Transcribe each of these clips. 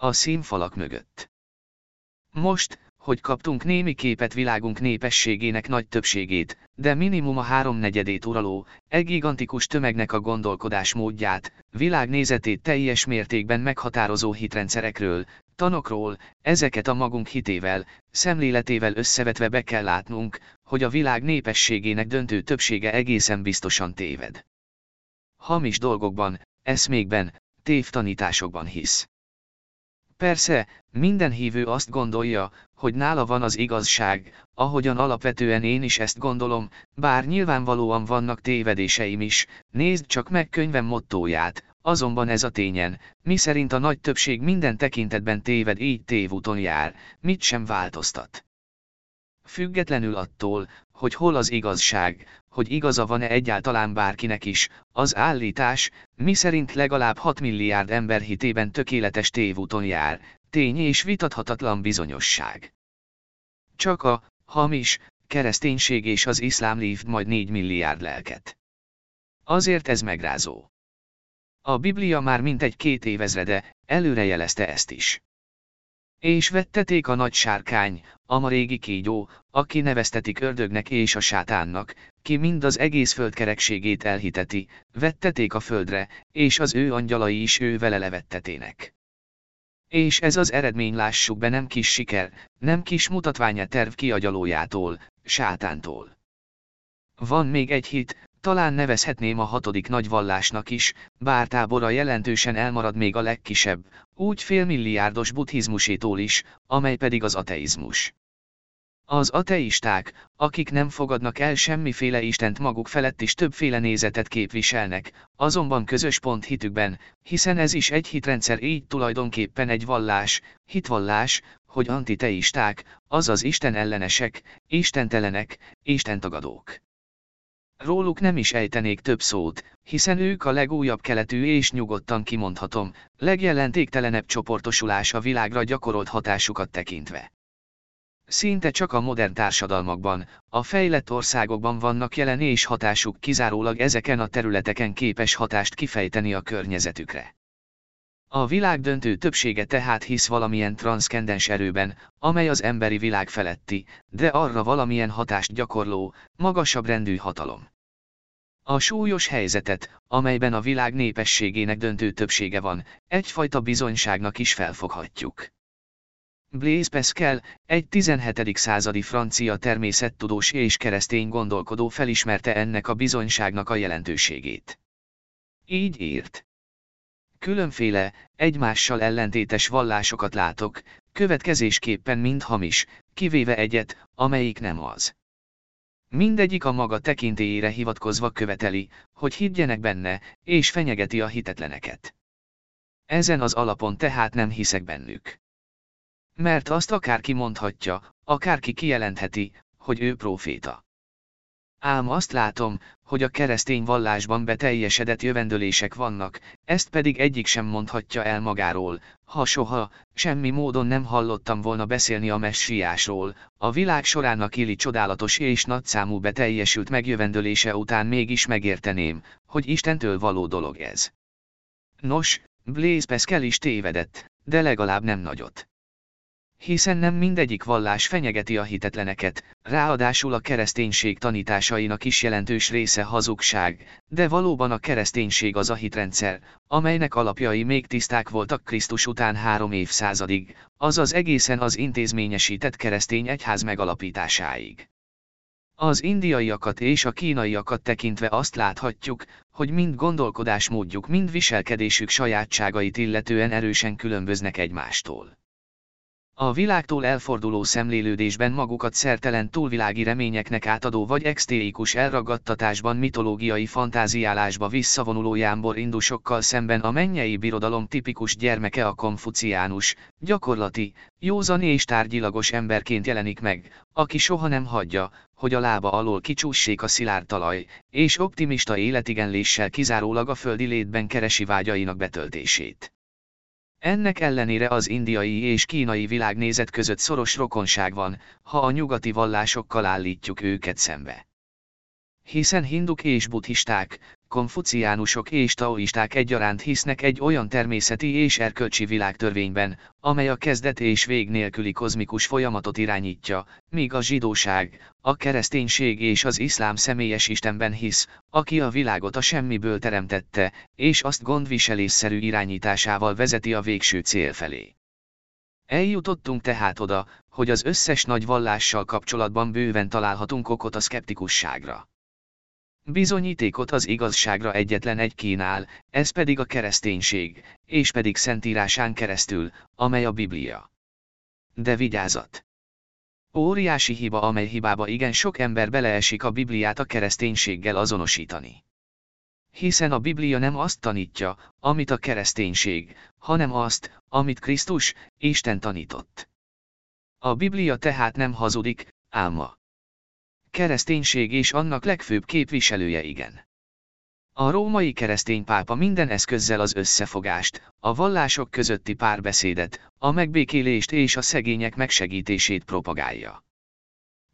A színfalak mögött. Most, hogy kaptunk némi képet világunk népességének nagy többségét, de minimum a háromnegyedét uraló, gigantikus tömegnek a gondolkodás módját, világnézetét teljes mértékben meghatározó hitrendszerekről, tanokról, ezeket a magunk hitével, szemléletével összevetve be kell látnunk, hogy a világ népességének döntő többsége egészen biztosan téved. Hamis dolgokban, eszmékben, tévtanításokban hisz. Persze, minden hívő azt gondolja, hogy nála van az igazság, ahogyan alapvetően én is ezt gondolom, bár nyilvánvalóan vannak tévedéseim is, nézd csak meg könyvem mottóját, azonban ez a tényen, mi szerint a nagy többség minden tekintetben téved így tévúton jár, mit sem változtat. Függetlenül attól, hogy hol az igazság, hogy igaza van-e egyáltalán bárkinek is, az állítás, miszerint legalább 6 milliárd ember hitében tökéletes tévúton jár, tény és vitathatatlan bizonyosság. Csak a, hamis, kereszténység és az iszlám lívd majd 4 milliárd lelket. Azért ez megrázó. A Biblia már mintegy két évezrede, előrejelezte ezt is. És vetteték a nagy sárkány, a régi kígyó, aki neveztetik ördögnek és a sátánnak, ki mind az egész földkerekségét elhiteti, vetteték a földre, és az ő angyalai is ő vele levettetének. És ez az eredmény lássuk be nem kis siker, nem kis mutatványa terv kiagyalójától, sátántól. Van még egy hit, talán nevezhetném a hatodik nagy vallásnak is, bár tábora jelentősen elmarad még a legkisebb, úgy félmilliárdos buddhizmusétól is, amely pedig az ateizmus. Az ateisták, akik nem fogadnak el semmiféle Istent maguk felett is többféle nézetet képviselnek, azonban közös pont hitükben, hiszen ez is egy hitrendszer így tulajdonképpen egy vallás, hitvallás, hogy antiteisták, azaz Isten ellenesek, istentelenek, istentagadók. Róluk nem is ejtenék több szót, hiszen ők a legújabb keletű és nyugodtan kimondhatom, legjelentéktelenebb csoportosulás a világra gyakorolt hatásukat tekintve. Szinte csak a modern társadalmakban, a fejlett országokban vannak jelen és hatásuk kizárólag ezeken a területeken képes hatást kifejteni a környezetükre. A világ döntő többsége tehát hisz valamilyen transzkendens erőben, amely az emberi világ feletti, de arra valamilyen hatást gyakorló, magasabb rendű hatalom. A súlyos helyzetet, amelyben a világ népességének döntő többsége van, egyfajta bizonyságnak is felfoghatjuk. Blaise Pascal, egy 17. századi francia természettudós és keresztény gondolkodó felismerte ennek a bizonyságnak a jelentőségét. Így írt. Különféle, egymással ellentétes vallásokat látok, következésképpen mind hamis, kivéve egyet, amelyik nem az. Mindegyik a maga tekintélyére hivatkozva követeli, hogy higgyenek benne, és fenyegeti a hitetleneket. Ezen az alapon tehát nem hiszek bennük. Mert azt akárki mondhatja, akárki kijelentheti, hogy ő próféta. Ám azt látom, hogy a keresztény vallásban beteljesedett jövendőlések vannak, ezt pedig egyik sem mondhatja el magáról, ha soha, semmi módon nem hallottam volna beszélni a messiásról, a világ során a Kili csodálatos és nagyszámú beteljesült megjövendőlése után mégis megérteném, hogy Istentől való dolog ez. Nos, Blaise Pascal is tévedett, de legalább nem nagyot. Hiszen nem mindegyik vallás fenyegeti a hitetleneket, ráadásul a kereszténység tanításainak is jelentős része hazugság, de valóban a kereszténység az a hitrendszer, amelynek alapjai még tiszták voltak Krisztus után három évszázadig, azaz egészen az intézményesített keresztény egyház megalapításáig. Az indiaiakat és a kínaiakat tekintve azt láthatjuk, hogy mind gondolkodásmódjuk, mind viselkedésük sajátságait illetően erősen különböznek egymástól. A világtól elforduló szemlélődésben magukat szertelen túlvilági reményeknek átadó vagy extérikus elragadtatásban mitológiai fantáziálásba visszavonuló jámbor indusokkal szemben a mennyei birodalom tipikus gyermeke a konfuciánus, gyakorlati, józan és tárgyilagos emberként jelenik meg, aki soha nem hagyja, hogy a lába alól kicsússék a szilárd talaj, és optimista életigenléssel kizárólag a földi létben keresi vágyainak betöltését. Ennek ellenére az indiai és kínai világnézet között szoros rokonság van, ha a nyugati vallásokkal állítjuk őket szembe. Hiszen hinduk és buddhisták, konfuciánusok és taoisták egyaránt hisznek egy olyan természeti és erkölcsi világtörvényben, amely a kezdet és vég nélküli kozmikus folyamatot irányítja, míg a zsidóság, a kereszténység és az iszlám személyes Istenben hisz, aki a világot a semmiből teremtette, és azt gondviselésszerű irányításával vezeti a végső cél felé. Eljutottunk tehát oda, hogy az összes nagy vallással kapcsolatban bőven találhatunk okot a szkeptikusságra. Bizonyítékot az igazságra egyetlen egy kínál, ez pedig a kereszténység, és pedig szentírásán keresztül, amely a Biblia. De vigyázat! Óriási hiba, amely hibába igen sok ember beleesik a Bibliát a kereszténységgel azonosítani. Hiszen a Biblia nem azt tanítja, amit a kereszténység, hanem azt, amit Krisztus, Isten tanított. A Biblia tehát nem hazudik, álma kereszténység és annak legfőbb képviselője igen. A római keresztény pápa minden eszközzel az összefogást, a vallások közötti párbeszédet, a megbékélést és a szegények megsegítését propagálja.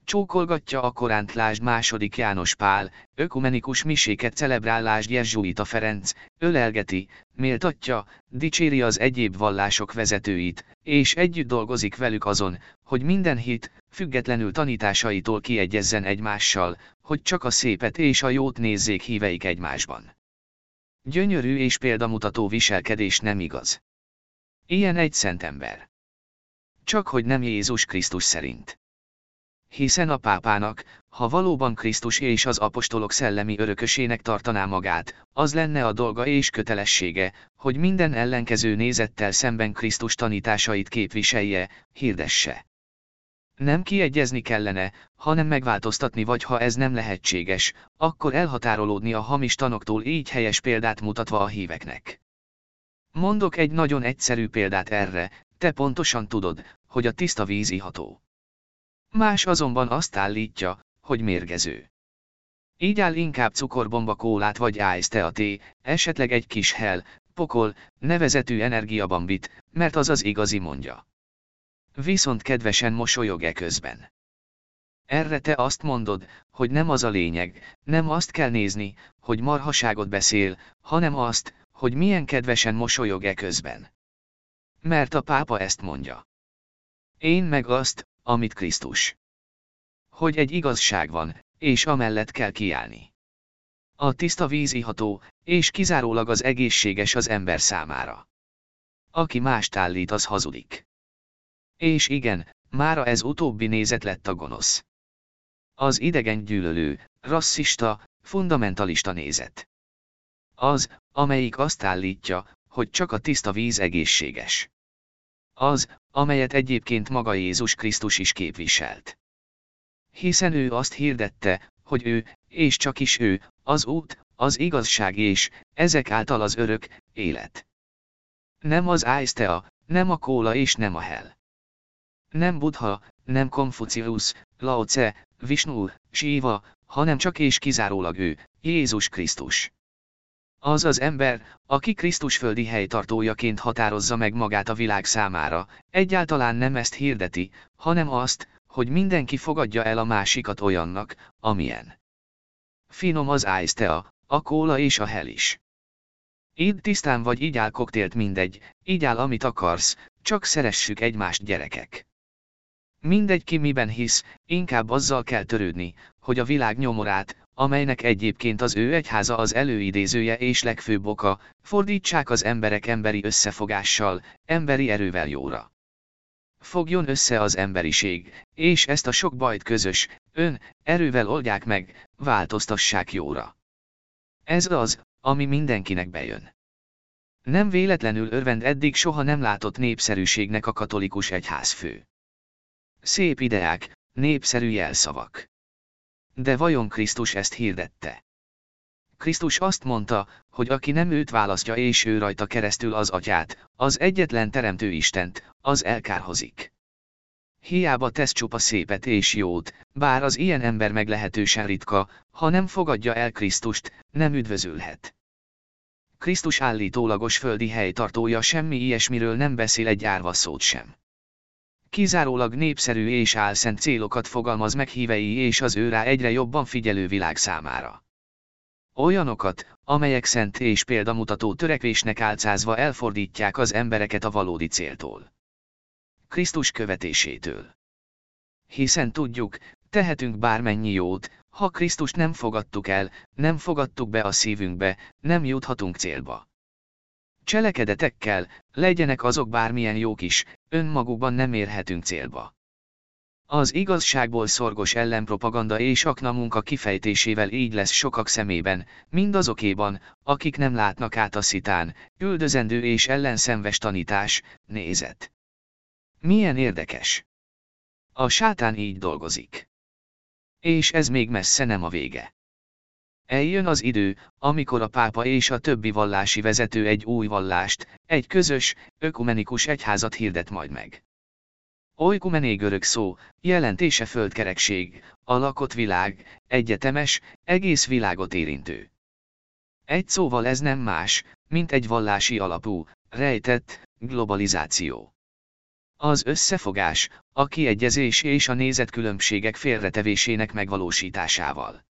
Csókolgatja a Koránt lásd második János Pál, ökumenikus miséket celebrál lásd Jezsuita Ferenc, ölelgeti, méltatja, dicséri az egyéb vallások vezetőit, és együtt dolgozik velük azon, hogy minden hit, függetlenül tanításaitól kiegyezzen egymással, hogy csak a szépet és a jót nézzék híveik egymásban. Gyönyörű és példamutató viselkedés nem igaz. Ilyen egy szent ember. Csak hogy nem Jézus Krisztus szerint hiszen a pápának, ha valóban Krisztus és az apostolok szellemi örökösének tartaná magát, az lenne a dolga és kötelessége, hogy minden ellenkező nézettel szemben Krisztus tanításait képviselje, hirdesse. Nem kiegyezni kellene, hanem megváltoztatni vagy ha ez nem lehetséges, akkor elhatárolódni a hamis tanoktól így helyes példát mutatva a híveknek. Mondok egy nagyon egyszerű példát erre, te pontosan tudod, hogy a tiszta víz iható. Más azonban azt állítja, hogy mérgező. Így áll inkább cukorbomba kólát vagy ice té, esetleg egy kis hell, pokol, nevezetű energiabambit, mert az az igazi mondja. Viszont kedvesen mosolyog e közben. Erre te azt mondod, hogy nem az a lényeg, nem azt kell nézni, hogy marhaságot beszél, hanem azt, hogy milyen kedvesen mosolyog e közben. Mert a pápa ezt mondja. Én meg azt, amit Krisztus. Hogy egy igazság van, és amellett kell kiállni. A tiszta víz iható, és kizárólag az egészséges az ember számára. Aki mást állít, az hazudik. És igen, mára ez utóbbi nézet lett a gonosz. Az idegen gyűlölő, rasszista, fundamentalista nézet. Az, amelyik azt állítja, hogy csak a tiszta víz egészséges. Az, amelyet egyébként maga Jézus Krisztus is képviselt. Hiszen ő azt hirdette, hogy ő, és csak is ő, az út, az igazság és, ezek által az örök, élet. Nem az Aistea, nem a kóla és nem a hell. Nem Buddha, nem Konfucius, Lao Tse, Vishnu, Shiva, hanem csak és kizárólag ő, Jézus Krisztus. Az az ember, aki Krisztus földi helytartójaként határozza meg magát a világ számára, egyáltalán nem ezt hirdeti, hanem azt, hogy mindenki fogadja el a másikat olyannak, amilyen. Finom az ájztea, a kóla és a hel is. Így tisztán vagy így áll koktélt mindegy, így áll amit akarsz, csak szeressük egymást gyerekek. Mindegy ki miben hisz, inkább azzal kell törődni, hogy a világ nyomorát, amelynek egyébként az ő egyháza az előidézője és legfőbb oka, fordítsák az emberek emberi összefogással, emberi erővel jóra. Fogjon össze az emberiség, és ezt a sok bajt közös, ön, erővel oldják meg, változtassák jóra. Ez az, ami mindenkinek bejön. Nem véletlenül örvend eddig soha nem látott népszerűségnek a katolikus egyházfő. Szép ideák, népszerű jelszavak. De vajon Krisztus ezt hirdette? Krisztus azt mondta, hogy aki nem őt választja és ő rajta keresztül az atyát, az egyetlen teremtő Istent, az elkárhozik. Hiába tesz csupa szépet és jót, bár az ilyen ember meglehetősen ritka, ha nem fogadja el Krisztust, nem üdvözülhet. Krisztus állítólagos földi helytartója semmi ilyesmiről nem beszél egy árva szót sem. Kizárólag népszerű és álszent célokat fogalmaz meg hívei és az őrá egyre jobban figyelő világ számára. Olyanokat, amelyek szent és példamutató törekvésnek álcázva elfordítják az embereket a valódi céltól. Krisztus követésétől. Hiszen tudjuk, tehetünk bármennyi jót, ha Krisztust nem fogadtuk el, nem fogadtuk be a szívünkbe, nem juthatunk célba. Cselekedetekkel, legyenek azok bármilyen jók is, önmagukban nem érhetünk célba. Az igazságból szorgos ellenpropaganda és aknamunka kifejtésével így lesz sokak szemében, mindazokéban, akik nem látnak át a szitán, üldözendő és ellenszenves tanítás, nézet. Milyen érdekes! A sátán így dolgozik. És ez még messze nem a vége. Eljön az idő, amikor a pápa és a többi vallási vezető egy új vallást, egy közös, ökumenikus egyházat hirdet majd meg. Oikumené görög szó, jelentése földkerekség, a lakott világ, egyetemes, egész világot érintő. Egy szóval ez nem más, mint egy vallási alapú, rejtett, globalizáció. Az összefogás, a kiegyezés és a nézetkülönbségek félretevésének megvalósításával.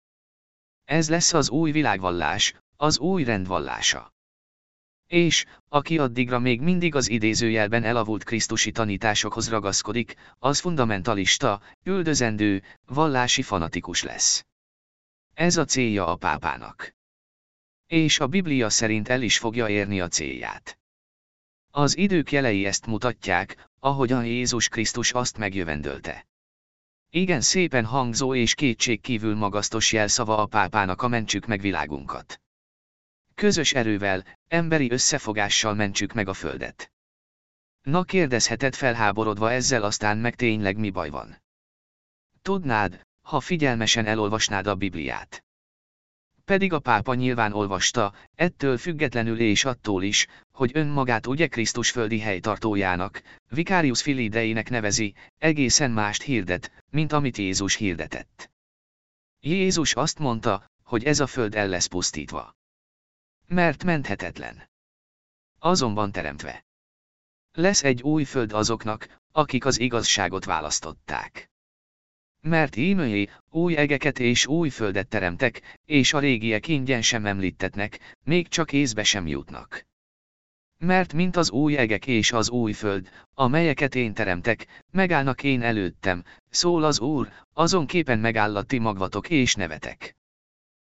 Ez lesz az új világvallás, az új rendvallása. És, aki addigra még mindig az idézőjelben elavult krisztusi tanításokhoz ragaszkodik, az fundamentalista, üldözendő, vallási fanatikus lesz. Ez a célja a pápának. És a Biblia szerint el is fogja érni a célját. Az idők jelei ezt mutatják, ahogyan Jézus Krisztus azt megjövendölte. Igen szépen hangzó és kétségkívül magasztos jelszava a pápának a mentsük meg világunkat. Közös erővel, emberi összefogással mentsük meg a földet. Na kérdezheted felháborodva ezzel aztán meg tényleg mi baj van. Tudnád, ha figyelmesen elolvasnád a Bibliát. Pedig a pápa nyilván olvasta, ettől függetlenül és attól is, hogy önmagát ugye Krisztus földi helytartójának, Vicarius Filideinek nevezi, egészen mást hirdet, mint amit Jézus hirdetett. Jézus azt mondta, hogy ez a föld el lesz pusztítva. Mert menthetetlen. Azonban teremtve. Lesz egy új föld azoknak, akik az igazságot választották. Mert ímőjé, új egeket és új földet teremtek, és a régiek ingyen sem említetnek, még csak észbe sem jutnak. Mert mint az új egek és az új föld, amelyeket én teremtek, megállnak én előttem, szól az Úr, azon képen megállatti magvatok és nevetek.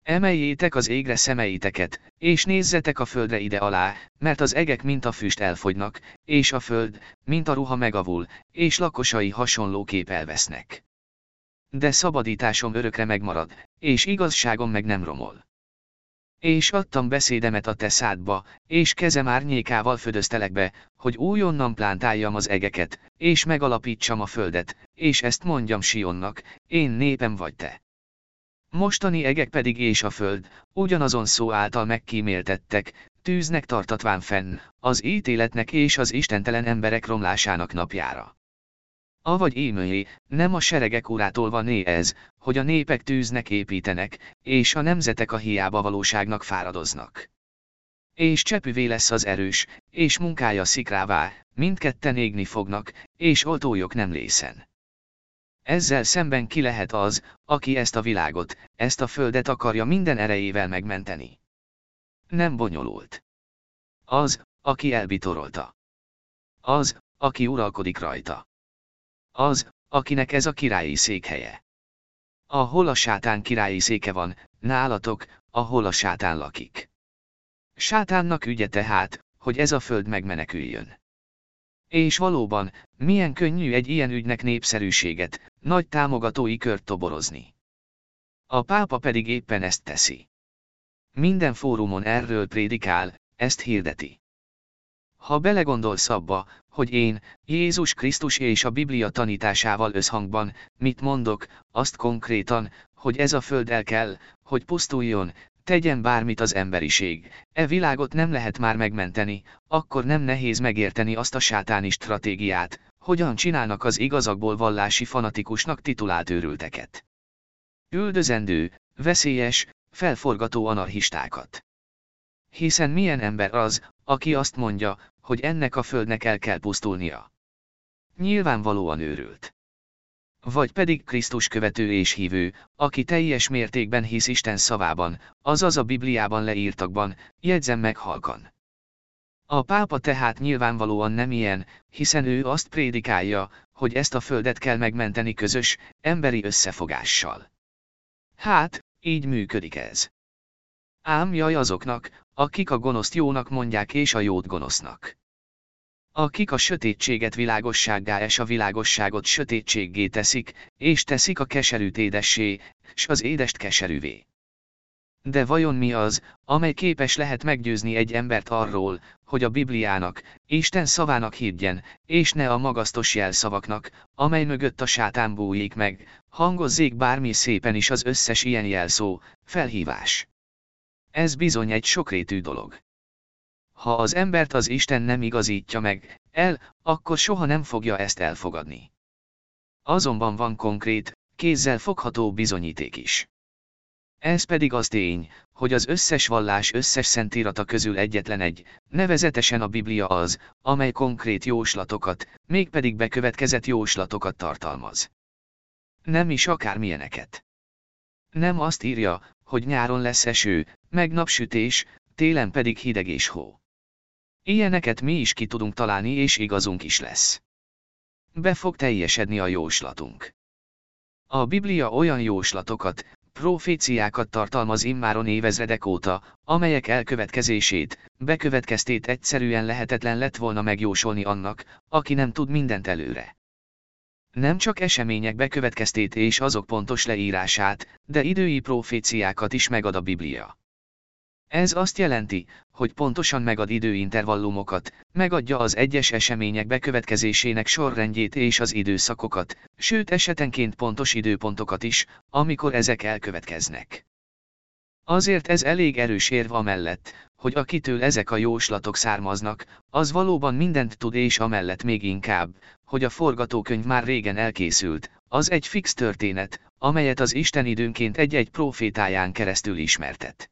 Emeljétek az égre szemeiteket, és nézzetek a földre ide alá, mert az egek mint a füst elfogynak, és a föld, mint a ruha megavul, és lakosai hasonlóképp elvesznek. De szabadításom örökre megmarad, és igazságom meg nem romol. És adtam beszédemet a te szádba, és kezem árnyékával födöztelek be, hogy újonnan plántáljam az egeket, és megalapítsam a földet, és ezt mondjam Sionnak, én népem vagy te. Mostani egek pedig és a föld, ugyanazon szó által megkíméltettek, tűznek tartatván fenn, az ítéletnek és az istentelen emberek romlásának napjára. Avagy émőjé, nem a seregek urától van né ez, hogy a népek tűznek építenek, és a nemzetek a hiába valóságnak fáradoznak. És csepüvé lesz az erős, és munkája szikrává, mindketten égni fognak, és oltójok nem lészen. Ezzel szemben ki lehet az, aki ezt a világot, ezt a földet akarja minden erejével megmenteni. Nem bonyolult. Az, aki elbitorolta. Az, aki uralkodik rajta. Az, akinek ez a királyi székhelye. Ahol a sátán királyi széke van, nálatok, ahol a sátán lakik. Sátánnak ügye tehát, hogy ez a föld megmeneküljön. És valóban, milyen könnyű egy ilyen ügynek népszerűséget, nagy támogatói kört toborozni. A pápa pedig éppen ezt teszi. Minden fórumon erről prédikál, ezt hirdeti. Ha belegondolsz abba, hogy én, Jézus Krisztus és a Biblia tanításával összhangban, mit mondok, azt konkrétan, hogy ez a föld el kell, hogy pusztuljon, tegyen bármit az emberiség, e világot nem lehet már megmenteni, akkor nem nehéz megérteni azt a sátáni stratégiát, hogyan csinálnak az igazakból vallási fanatikusnak titulált őrülteket. Üldözendő, veszélyes, felforgató anarchistákat. Hiszen milyen ember az, aki azt mondja, hogy ennek a földnek el kell pusztulnia. Nyilvánvalóan őrült. Vagy pedig Krisztus követő és hívő, aki teljes mértékben hisz Isten szavában, azaz a Bibliában leírtakban, jegyzem meg halkan. A pápa tehát nyilvánvalóan nem ilyen, hiszen ő azt prédikálja, hogy ezt a földet kell megmenteni közös, emberi összefogással. Hát, így működik ez. Ám jaj azoknak, akik a gonoszt jónak mondják és a jót gonosznak. Akik a sötétséget világossággá és a világosságot sötétséggé teszik, és teszik a keserűt édessé, s az édest keserűvé. De vajon mi az, amely képes lehet meggyőzni egy embert arról, hogy a Bibliának, Isten szavának higgyen, és ne a magasztos jelszavaknak, amely mögött a sátán bújik meg, hangozzék bármi szépen is az összes ilyen jelszó, felhívás. Ez bizony egy sokrétű dolog. Ha az embert az Isten nem igazítja meg, el, akkor soha nem fogja ezt elfogadni. Azonban van konkrét, kézzel fogható bizonyíték is. Ez pedig az tény, hogy az összes vallás összes szentírata közül egyetlen egy, nevezetesen a Biblia az, amely konkrét jóslatokat, mégpedig bekövetkezett jóslatokat tartalmaz. Nem is akármilyeneket. Nem azt írja, hogy nyáron lesz eső, meg napsütés, télen pedig hideg és hó. Ilyeneket mi is ki tudunk találni és igazunk is lesz. Be fog teljesedni a jóslatunk. A Biblia olyan jóslatokat, proféciákat tartalmaz immáron évezredek óta, amelyek elkövetkezését, bekövetkeztét egyszerűen lehetetlen lett volna megjósolni annak, aki nem tud mindent előre. Nem csak események bekövetkeztét és azok pontos leírását, de idői proféciákat is megad a Biblia. Ez azt jelenti, hogy pontosan megad időintervallumokat, megadja az egyes események bekövetkezésének sorrendjét és az időszakokat, sőt esetenként pontos időpontokat is, amikor ezek elkövetkeznek. Azért ez elég erős érv amellett, hogy akitől ezek a jóslatok származnak, az valóban mindent tud és amellett még inkább, hogy a forgatókönyv már régen elkészült, az egy fix történet, amelyet az Isten időnként egy-egy profétáján keresztül ismertet.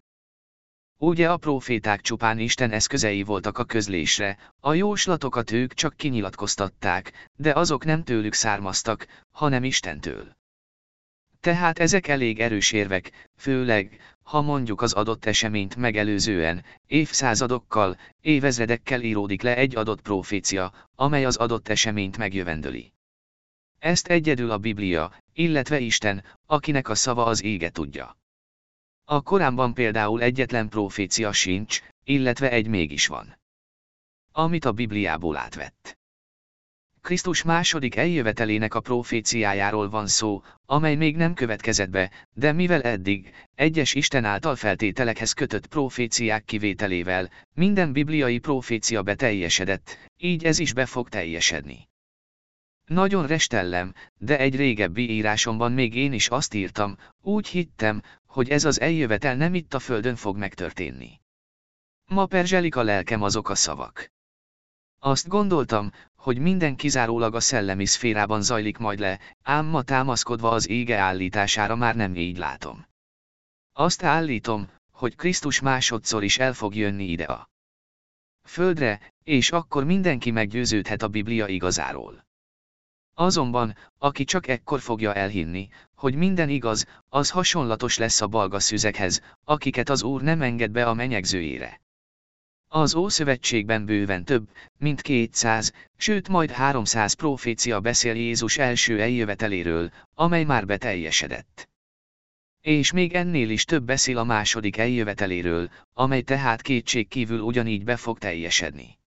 Ugye a proféták csupán Isten eszközei voltak a közlésre, a jóslatokat ők csak kinyilatkoztatták, de azok nem tőlük származtak, hanem Istentől. Tehát ezek elég erős érvek, főleg, ha mondjuk az adott eseményt megelőzően, évszázadokkal, évezredekkel íródik le egy adott profécia, amely az adott eseményt megjövendöli. Ezt egyedül a Biblia, illetve Isten, akinek a szava az ége tudja. A Koránban például egyetlen profécia sincs, illetve egy mégis van. Amit a Bibliából átvett. Krisztus második eljövetelének a proféciájáról van szó, amely még nem következett be, de mivel eddig, egyes Isten által feltételekhez kötött proféciák kivételével, minden bibliai profécia beteljesedett, így ez is be fog teljesedni. Nagyon restellem, de egy régebbi írásomban még én is azt írtam, úgy hittem, hogy ez az eljövetel nem itt a földön fog megtörténni. Ma perzselik a lelkem azok a szavak. Azt gondoltam, hogy minden kizárólag a szellemi szférában zajlik majd le, ám ma támaszkodva az ége állítására már nem így látom. Azt állítom, hogy Krisztus másodszor is el fog jönni ide a földre, és akkor mindenki meggyőződhet a Biblia igazáról. Azonban, aki csak ekkor fogja elhinni, hogy minden igaz, az hasonlatos lesz a balga szüzekhez, akiket az Úr nem enged be a menyegzőjére. Az Ószövetségben bőven több, mint 200, sőt majd 300 profécia beszél Jézus első eljöveteléről, amely már beteljesedett. És még ennél is több beszél a második eljöveteléről, amely tehát kétség kívül ugyanígy be fog teljesedni.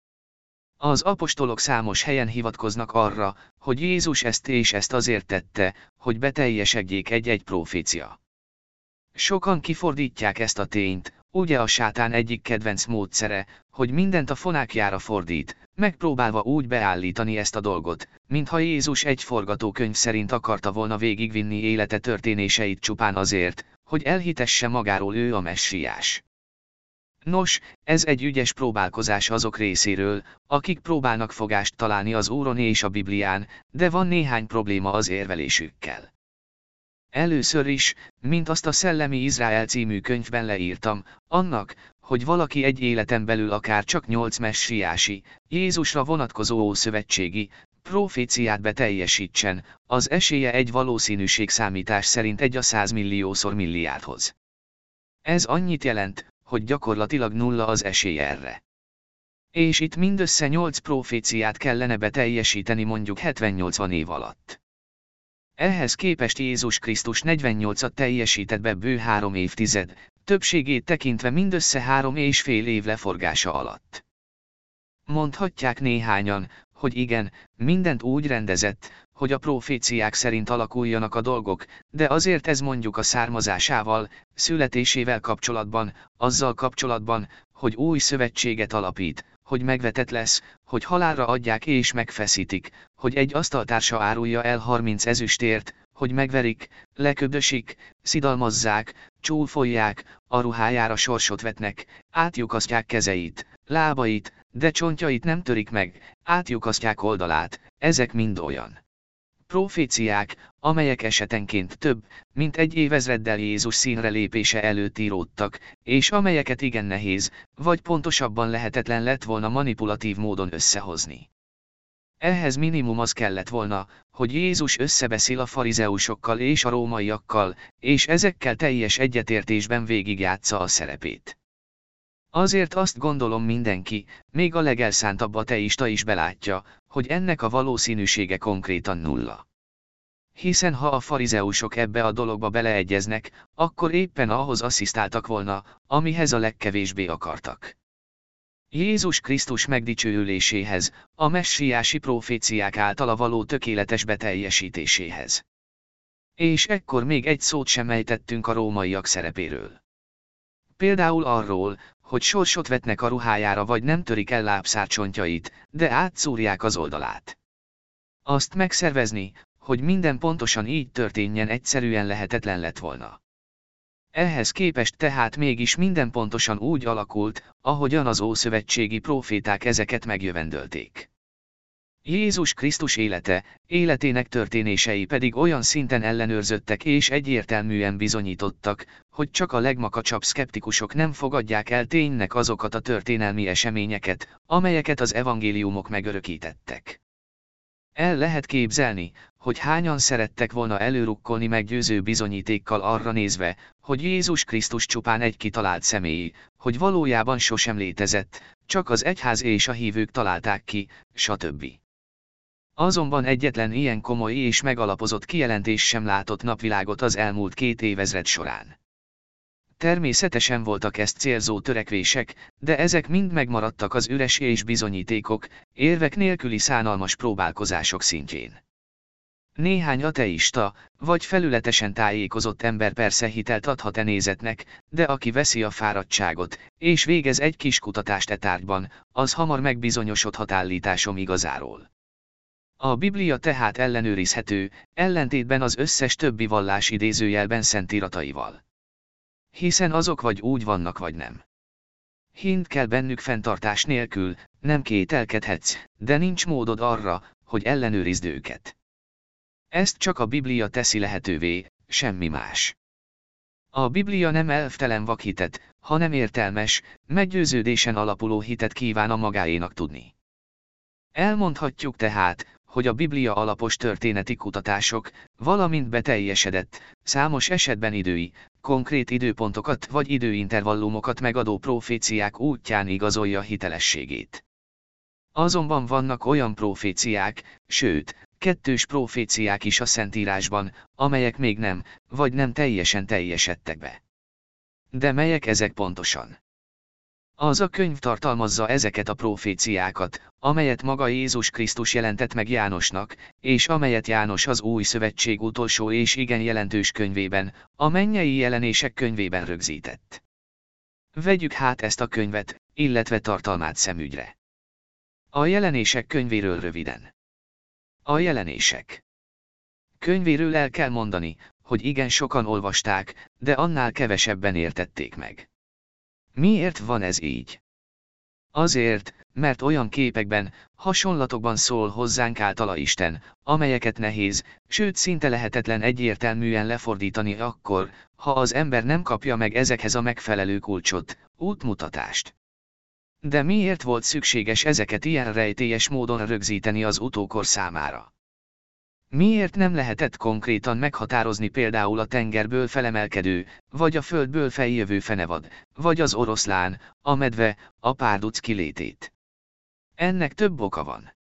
Az apostolok számos helyen hivatkoznak arra, hogy Jézus ezt és ezt azért tette, hogy beteljesedjék egy-egy profécia. Sokan kifordítják ezt a tényt, ugye a sátán egyik kedvenc módszere, hogy mindent a fonákjára fordít, megpróbálva úgy beállítani ezt a dolgot, mintha Jézus egy forgatókönyv szerint akarta volna végigvinni élete történéseit csupán azért, hogy elhitesse magáról ő a messiás. Nos, ez egy ügyes próbálkozás azok részéről, akik próbálnak fogást találni az Úron és a Biblián, de van néhány probléma az érvelésükkel. Először is, mint azt a Szellemi Izrael című könyvben leírtam, annak, hogy valaki egy életen belül akár csak nyolc messiási, Jézusra vonatkozó ószövetségi, proféciát beteljesítsen, az esélye egy valószínűség számítás szerint egy a százmilliószor milliárdhoz. Ez annyit jelent, hogy gyakorlatilag nulla az esély erre. És itt mindössze 8 proféciát kellene beteljesíteni mondjuk 70-80 év alatt. Ehhez képest Jézus Krisztus 48-at teljesített be bő három évtized, többségét tekintve mindössze három és fél év leforgása alatt. Mondhatják néhányan, hogy igen, mindent úgy rendezett, hogy a proféciák szerint alakuljanak a dolgok, de azért ez mondjuk a származásával, születésével kapcsolatban, azzal kapcsolatban, hogy új szövetséget alapít, hogy megvetett lesz, hogy halálra adják és megfeszítik, hogy egy asztaltársa árulja el 30 ezüstért, hogy megverik, leködösik, szidalmazzák, csúfolják, a ruhájára sorsot vetnek, átjukasztják kezeit, lábait, de csontjait nem törik meg, átjukasztják oldalát, ezek mind olyan proféciák, amelyek esetenként több, mint egy évezreddel Jézus színre lépése előtt íródtak, és amelyeket igen nehéz, vagy pontosabban lehetetlen lett volna manipulatív módon összehozni. Ehhez minimum az kellett volna, hogy Jézus összebeszél a farizeusokkal és a rómaiakkal, és ezekkel teljes egyetértésben végigjátsza a szerepét. Azért azt gondolom mindenki, még a legelszántabb ateista is belátja, hogy ennek a valószínűsége konkrétan nulla. Hiszen ha a farizeusok ebbe a dologba beleegyeznek, akkor éppen ahhoz asszisztáltak volna, amihez a legkevésbé akartak. Jézus Krisztus megdicsőüléséhez, a messiási proféciák általa való tökéletes beteljesítéséhez. És ekkor még egy szót sem ejtettünk a rómaiak szerepéről. Például arról, hogy sorsot vetnek a ruhájára vagy nem törik el lábszárcsontjait, de átszúrják az oldalát. Azt megszervezni, hogy minden pontosan így történjen egyszerűen lehetetlen lett volna. Ehhez képest tehát mégis minden pontosan úgy alakult, ahogyan az ószövetségi proféták ezeket megjövendölték. Jézus Krisztus élete, életének történései pedig olyan szinten ellenőrzöttek és egyértelműen bizonyítottak, hogy csak a legmakacsabb szkeptikusok nem fogadják el ténynek azokat a történelmi eseményeket, amelyeket az evangéliumok megörökítettek. El lehet képzelni, hogy hányan szerettek volna előrukkolni meggyőző bizonyítékkal arra nézve, hogy Jézus Krisztus csupán egy kitalált személy, hogy valójában sosem létezett, csak az egyház és a hívők találták ki, stb. Azonban egyetlen ilyen komoly és megalapozott kijelentés sem látott napvilágot az elmúlt két évezred során. Természetesen voltak ezt célzó törekvések, de ezek mind megmaradtak az üres és bizonyítékok, érvek nélküli szánalmas próbálkozások szintjén. Néhány ateista, vagy felületesen tájékozott ember persze hitelt adhat e nézetnek, de aki veszi a fáradtságot, és végez egy kis kutatást e tárgyban, az hamar megbizonyosodhat állításom igazáról. A Biblia tehát ellenőrizhető, ellentétben az összes többi vallás idézőjelben szentírataival. Hiszen azok vagy úgy vannak vagy nem. Hint kell bennük fenntartás nélkül, nem kételkedhetsz, de nincs módod arra, hogy ellenőrizd őket. Ezt csak a Biblia teszi lehetővé, semmi más. A Biblia nem elvtelen vakhitet, hanem értelmes, meggyőződésen alapuló hitet kíván a magáénak tudni. Elmondhatjuk tehát, hogy a Biblia alapos történeti kutatások, valamint beteljesedett, számos esetben idői, konkrét időpontokat vagy időintervallumokat megadó proféciák útján igazolja hitelességét. Azonban vannak olyan proféciák, sőt, kettős proféciák is a Szentírásban, amelyek még nem, vagy nem teljesen teljesedtek be. De melyek ezek pontosan? Az a könyv tartalmazza ezeket a proféciákat, amelyet maga Jézus Krisztus jelentett meg Jánosnak, és amelyet János az Új Szövetség utolsó és igen jelentős könyvében, a mennyei jelenések könyvében rögzített. Vegyük hát ezt a könyvet, illetve tartalmát szemügyre. A jelenések könyvéről röviden. A jelenések könyvéről el kell mondani, hogy igen sokan olvasták, de annál kevesebben értették meg. Miért van ez így? Azért, mert olyan képekben, hasonlatokban szól hozzánk általa Isten, amelyeket nehéz, sőt szinte lehetetlen egyértelműen lefordítani akkor, ha az ember nem kapja meg ezekhez a megfelelő kulcsot, útmutatást. De miért volt szükséges ezeket ilyen rejtélyes módon rögzíteni az utókor számára? Miért nem lehetett konkrétan meghatározni például a tengerből felemelkedő, vagy a földből feljövő fenevad, vagy az oroszlán, a medve, a párduc kilétét? Ennek több oka van.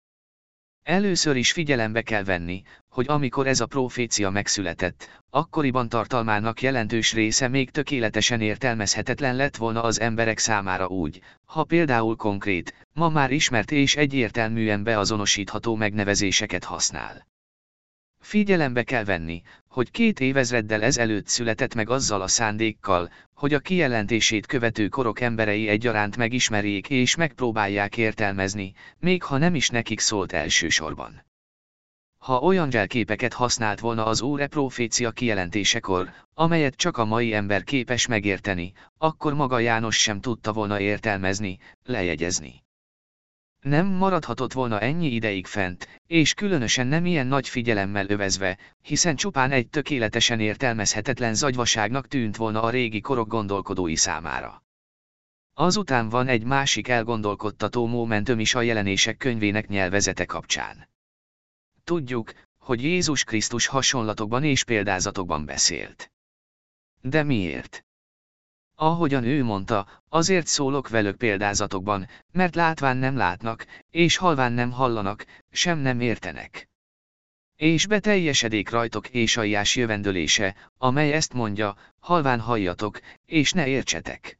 Először is figyelembe kell venni, hogy amikor ez a profécia megszületett, akkoriban tartalmának jelentős része még tökéletesen értelmezhetetlen lett volna az emberek számára úgy, ha például konkrét, ma már ismert és egyértelműen beazonosítható megnevezéseket használ. Figyelembe kell venni, hogy két évezreddel ezelőtt született meg azzal a szándékkal, hogy a kijelentését követő korok emberei egyaránt megismerjék és megpróbálják értelmezni, még ha nem is nekik szólt elsősorban. Ha olyan zselképeket használt volna az óre profécia kijelentésekor, amelyet csak a mai ember képes megérteni, akkor maga János sem tudta volna értelmezni, lejegyezni. Nem maradhatott volna ennyi ideig fent, és különösen nem ilyen nagy figyelemmel övezve, hiszen csupán egy tökéletesen értelmezhetetlen zagyvaságnak tűnt volna a régi korok gondolkodói számára. Azután van egy másik elgondolkodtató momentum is a jelenések könyvének nyelvezete kapcsán. Tudjuk, hogy Jézus Krisztus hasonlatokban és példázatokban beszélt. De miért? Ahogyan ő mondta, azért szólok velük példázatokban, mert látván nem látnak, és halván nem hallanak, sem nem értenek. És beteljesedék rajtok Ésaiás jövendölése, amely ezt mondja, halván halljatok, és ne értsetek.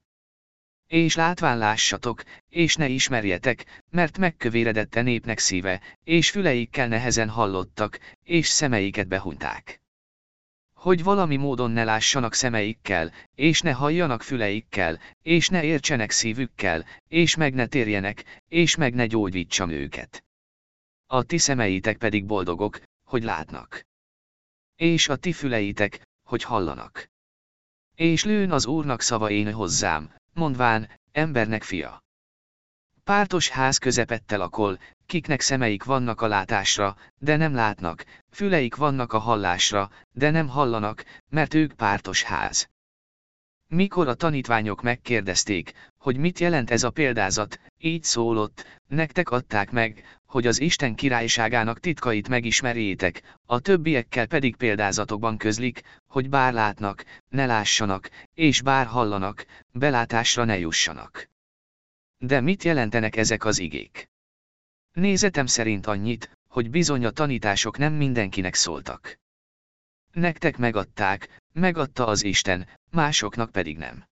És látván lássatok, és ne ismerjetek, mert megkövéredett a népnek szíve, és füleikkel nehezen hallottak, és szemeiket behunyták hogy valami módon ne lássanak szemeikkel, és ne halljanak füleikkel, és ne értsenek szívükkel, és meg ne térjenek, és meg ne gyógyítsam őket. A ti szemeitek pedig boldogok, hogy látnak. És a ti füleitek, hogy hallanak. És lőn az Úrnak szava én hozzám, mondván, embernek fia. Pártos ház közepette lakol, kiknek szemeik vannak a látásra, de nem látnak, füleik vannak a hallásra, de nem hallanak, mert ők pártos ház. Mikor a tanítványok megkérdezték, hogy mit jelent ez a példázat, így szólott, nektek adták meg, hogy az Isten királyságának titkait megismerjétek, a többiekkel pedig példázatokban közlik, hogy bár látnak, ne lássanak, és bár hallanak, belátásra ne jussanak. De mit jelentenek ezek az igék? Nézetem szerint annyit, hogy bizony a tanítások nem mindenkinek szóltak. Nektek megadták, megadta az Isten, másoknak pedig nem.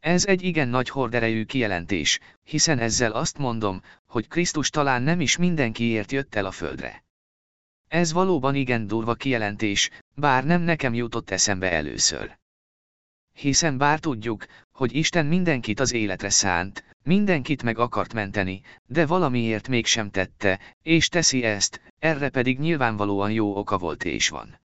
Ez egy igen nagy horderejű kijelentés, hiszen ezzel azt mondom, hogy Krisztus talán nem is mindenkiért jött el a földre. Ez valóban igen durva kijelentés, bár nem nekem jutott eszembe először. Hiszen bár tudjuk, hogy Isten mindenkit az életre szánt, Mindenkit meg akart menteni, de valamiért mégsem tette, és teszi ezt, erre pedig nyilvánvalóan jó oka volt és van.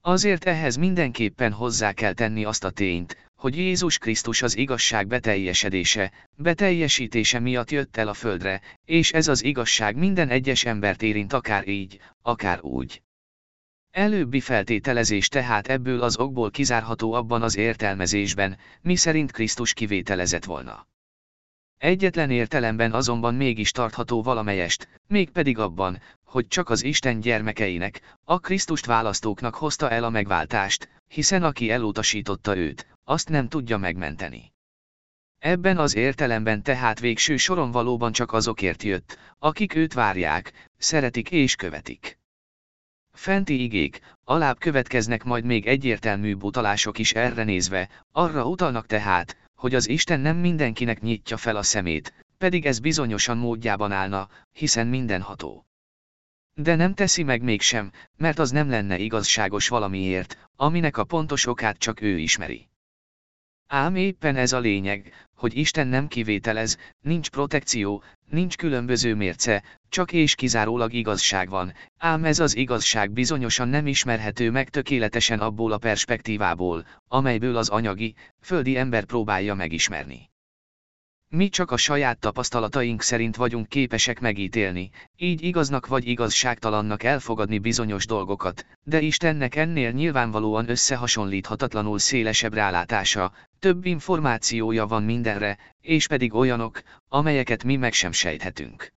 Azért ehhez mindenképpen hozzá kell tenni azt a tényt, hogy Jézus Krisztus az igazság beteljesedése, beteljesítése miatt jött el a földre, és ez az igazság minden egyes embert érint akár így, akár úgy. Előbbi feltételezés tehát ebből az okból kizárható abban az értelmezésben, mi szerint Krisztus kivételezett volna. Egyetlen értelemben azonban mégis tartható valamelyest, mégpedig abban, hogy csak az Isten gyermekeinek, a Krisztust választóknak hozta el a megváltást, hiszen aki elutasította őt, azt nem tudja megmenteni. Ebben az értelemben tehát végső soron valóban csak azokért jött, akik őt várják, szeretik és követik. Fenti igék, alább következnek majd még egyértelmű butalások is erre nézve, arra utalnak tehát, hogy az Isten nem mindenkinek nyitja fel a szemét, pedig ez bizonyosan módjában állna, hiszen mindenható. De nem teszi meg mégsem, mert az nem lenne igazságos valamiért, aminek a pontos okát csak ő ismeri. Ám éppen ez a lényeg, hogy Isten nem kivételez, nincs protekció, nincs különböző mérce, csak és kizárólag igazság van, ám ez az igazság bizonyosan nem ismerhető meg tökéletesen abból a perspektívából, amelyből az anyagi, földi ember próbálja megismerni. Mi csak a saját tapasztalataink szerint vagyunk képesek megítélni, így igaznak vagy igazságtalannak elfogadni bizonyos dolgokat, de Istennek ennél nyilvánvalóan összehasonlíthatatlanul szélesebb rálátása, több információja van mindenre, és pedig olyanok, amelyeket mi meg sem sejthetünk.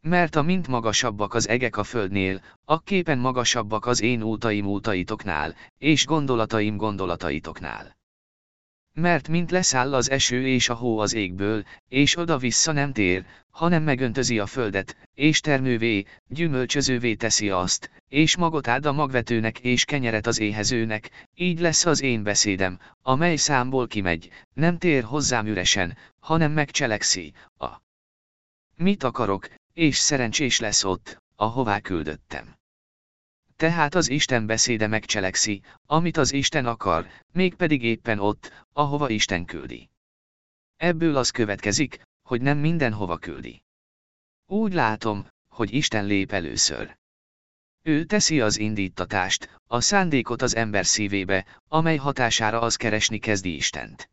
Mert a mint magasabbak az egek a földnél, a képen magasabbak az én útaim útaitoknál, és gondolataim gondolataitoknál. Mert mint leszáll az eső és a hó az égből, és oda-vissza nem tér, hanem megöntözi a földet, és termővé, gyümölcsözővé teszi azt, és magot áld a magvetőnek és kenyeret az éhezőnek, így lesz az én beszédem, amely számból kimegy, nem tér hozzám üresen, hanem megcselekszi, a. Mit akarok, és szerencsés lesz ott, ahová küldöttem. Tehát az Isten beszéde megcselekszi, amit az Isten akar, mégpedig éppen ott, ahova Isten küldi. Ebből az következik, hogy nem mindenhova küldi. Úgy látom, hogy Isten lép először. Ő teszi az indítatást, a szándékot az ember szívébe, amely hatására az keresni kezdi Istent.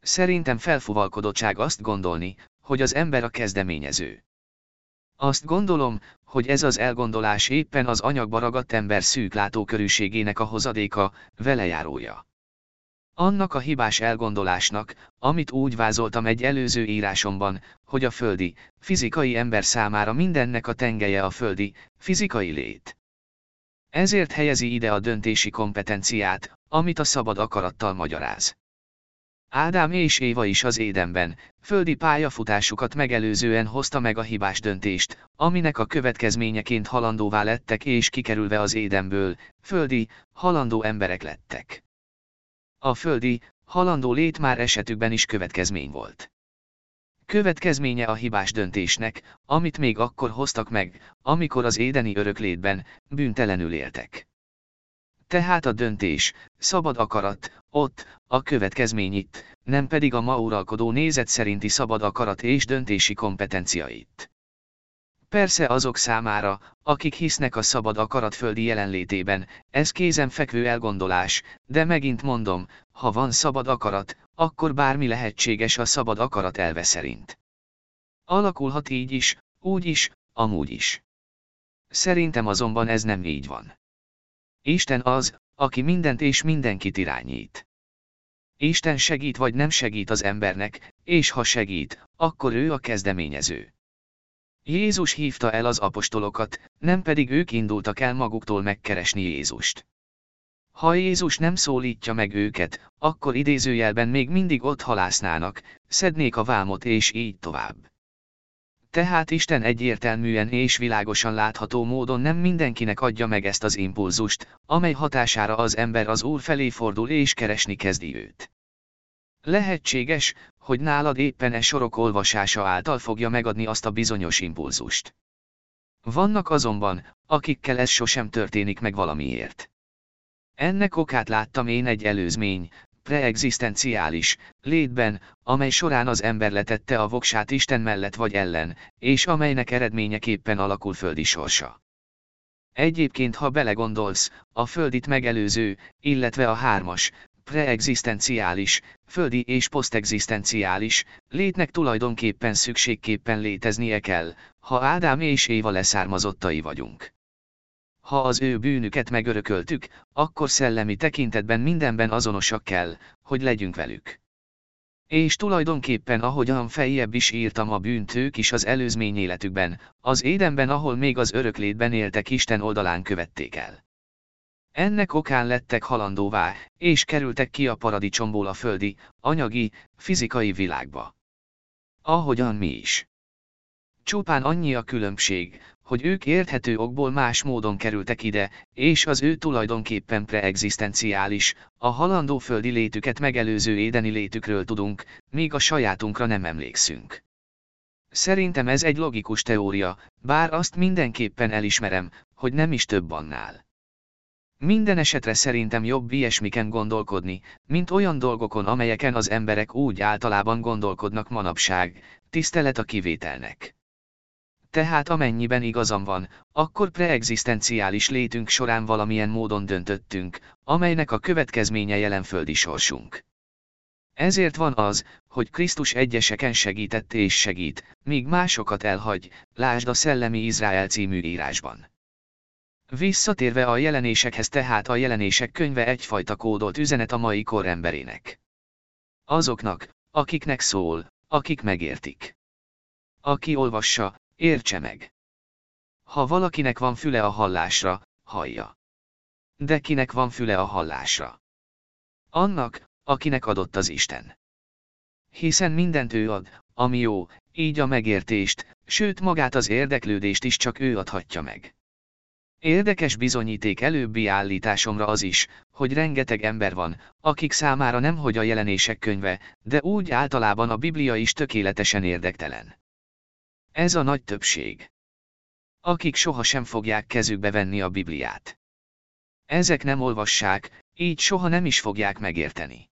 Szerintem felfuvalkodottság azt gondolni, hogy az ember a kezdeményező. Azt gondolom, hogy ez az elgondolás éppen az anyagba ragadt ember szűk látókörűségének a hozadéka, velejárója. Annak a hibás elgondolásnak, amit úgy vázoltam egy előző írásomban, hogy a földi, fizikai ember számára mindennek a tengelye a földi, fizikai lét. Ezért helyezi ide a döntési kompetenciát, amit a szabad akarattal magyaráz. Ádám és Éva is az édenben, földi pályafutásukat megelőzően hozta meg a hibás döntést, aminek a következményeként halandóvá lettek és kikerülve az édenből, földi, halandó emberek lettek. A földi, halandó lét már esetükben is következmény volt. Következménye a hibás döntésnek, amit még akkor hoztak meg, amikor az édeni öröklétben, bűntelenül éltek. Tehát a döntés, szabad akarat, ott, a következmény itt, nem pedig a ma uralkodó nézet szerinti szabad akarat és döntési kompetenciait. Persze azok számára, akik hisznek a szabad akarat földi jelenlétében, ez kézenfekvő elgondolás, de megint mondom, ha van szabad akarat, akkor bármi lehetséges a szabad akarat elve szerint. Alakulhat így is, úgy is, amúgy is. Szerintem azonban ez nem így van. Isten az, aki mindent és mindenkit irányít. Isten segít vagy nem segít az embernek, és ha segít, akkor ő a kezdeményező. Jézus hívta el az apostolokat, nem pedig ők indultak el maguktól megkeresni Jézust. Ha Jézus nem szólítja meg őket, akkor idézőjelben még mindig ott halásznának, szednék a vámot és így tovább. Tehát Isten egyértelműen és világosan látható módon nem mindenkinek adja meg ezt az impulzust, amely hatására az ember az Úr felé fordul és keresni kezdi őt. Lehetséges, hogy nálad éppen e sorok olvasása által fogja megadni azt a bizonyos impulzust. Vannak azonban, akikkel ez sosem történik meg valamiért. Ennek okát láttam én egy előzmény, preexisztenciális, létben, amely során az ember letette a voksát Isten mellett vagy ellen, és amelynek eredményeképpen alakul földi sorsa. Egyébként ha belegondolsz, a földit megelőző, illetve a hármas, preexisztenciális, földi és posztexisztenciális, létnek tulajdonképpen szükségképpen léteznie kell, ha Ádám és Éva leszármazottai vagyunk. Ha az ő bűnüket megörököltük, akkor szellemi tekintetben mindenben azonosak kell, hogy legyünk velük. És tulajdonképpen ahogyan feljebb is írtam a bűntők is az előzmény életükben, az édenben ahol még az öröklétben éltek Isten oldalán követték el. Ennek okán lettek halandóvá, és kerültek ki a paradicsomból a földi, anyagi, fizikai világba. Ahogyan mi is. Csupán annyi a különbség, hogy ők érthető okból más módon kerültek ide, és az ő tulajdonképpen preexisztenciális, a halandó földi létüket megelőző édeni létükről tudunk, míg a sajátunkra nem emlékszünk. Szerintem ez egy logikus teória, bár azt mindenképpen elismerem, hogy nem is több annál. Minden esetre szerintem jobb ilyesmiken gondolkodni, mint olyan dolgokon amelyeken az emberek úgy általában gondolkodnak manapság, tisztelet a kivételnek. Tehát amennyiben igazam van, akkor preexisztenciális létünk során valamilyen módon döntöttünk, amelynek a következménye jelenföldi sorsunk. Ezért van az, hogy Krisztus egyeseken segített és segít, míg másokat elhagy, lásd a Szellemi Izrael című írásban. Visszatérve a jelenésekhez tehát a jelenések könyve egyfajta kódolt üzenet a mai kor emberének. Azoknak, akiknek szól, akik megértik. Aki olvassa, értse meg. Ha valakinek van füle a hallásra, hallja. De kinek van füle a hallásra? Annak, akinek adott az Isten. Hiszen mindent ő ad, ami jó, így a megértést, sőt magát az érdeklődést is csak ő adhatja meg. Érdekes bizonyíték előbbi állításomra az is, hogy rengeteg ember van, akik számára nem hogy a jelenések könyve, de úgy általában a Biblia is tökéletesen érdektelen. Ez a nagy többség. Akik sohasem fogják kezükbe venni a Bibliát. Ezek nem olvassák, így soha nem is fogják megérteni.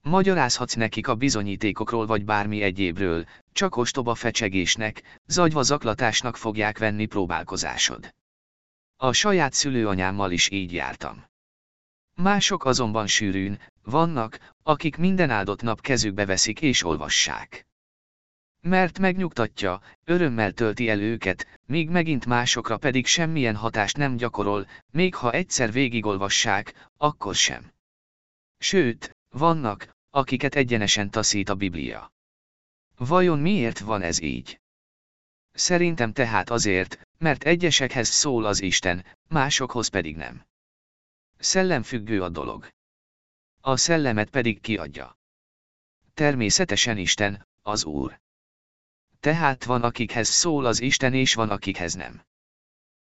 Magyarázhatsz nekik a bizonyítékokról vagy bármi egyébről, csak ostoba fecsegésnek, zagyva zaklatásnak fogják venni próbálkozásod. A saját szülőanyámmal is így jártam. Mások azonban sűrűn, vannak, akik minden áldott nap kezükbe veszik és olvassák. Mert megnyugtatja, örömmel tölti el őket, míg megint másokra pedig semmilyen hatást nem gyakorol, még ha egyszer végigolvassák, akkor sem. Sőt, vannak, akiket egyenesen taszít a Biblia. Vajon miért van ez így? Szerintem tehát azért, mert egyesekhez szól az Isten, másokhoz pedig nem. Szellemfüggő a dolog. A szellemet pedig kiadja. Természetesen Isten, az Úr. Tehát van akikhez szól az Isten és van akikhez nem.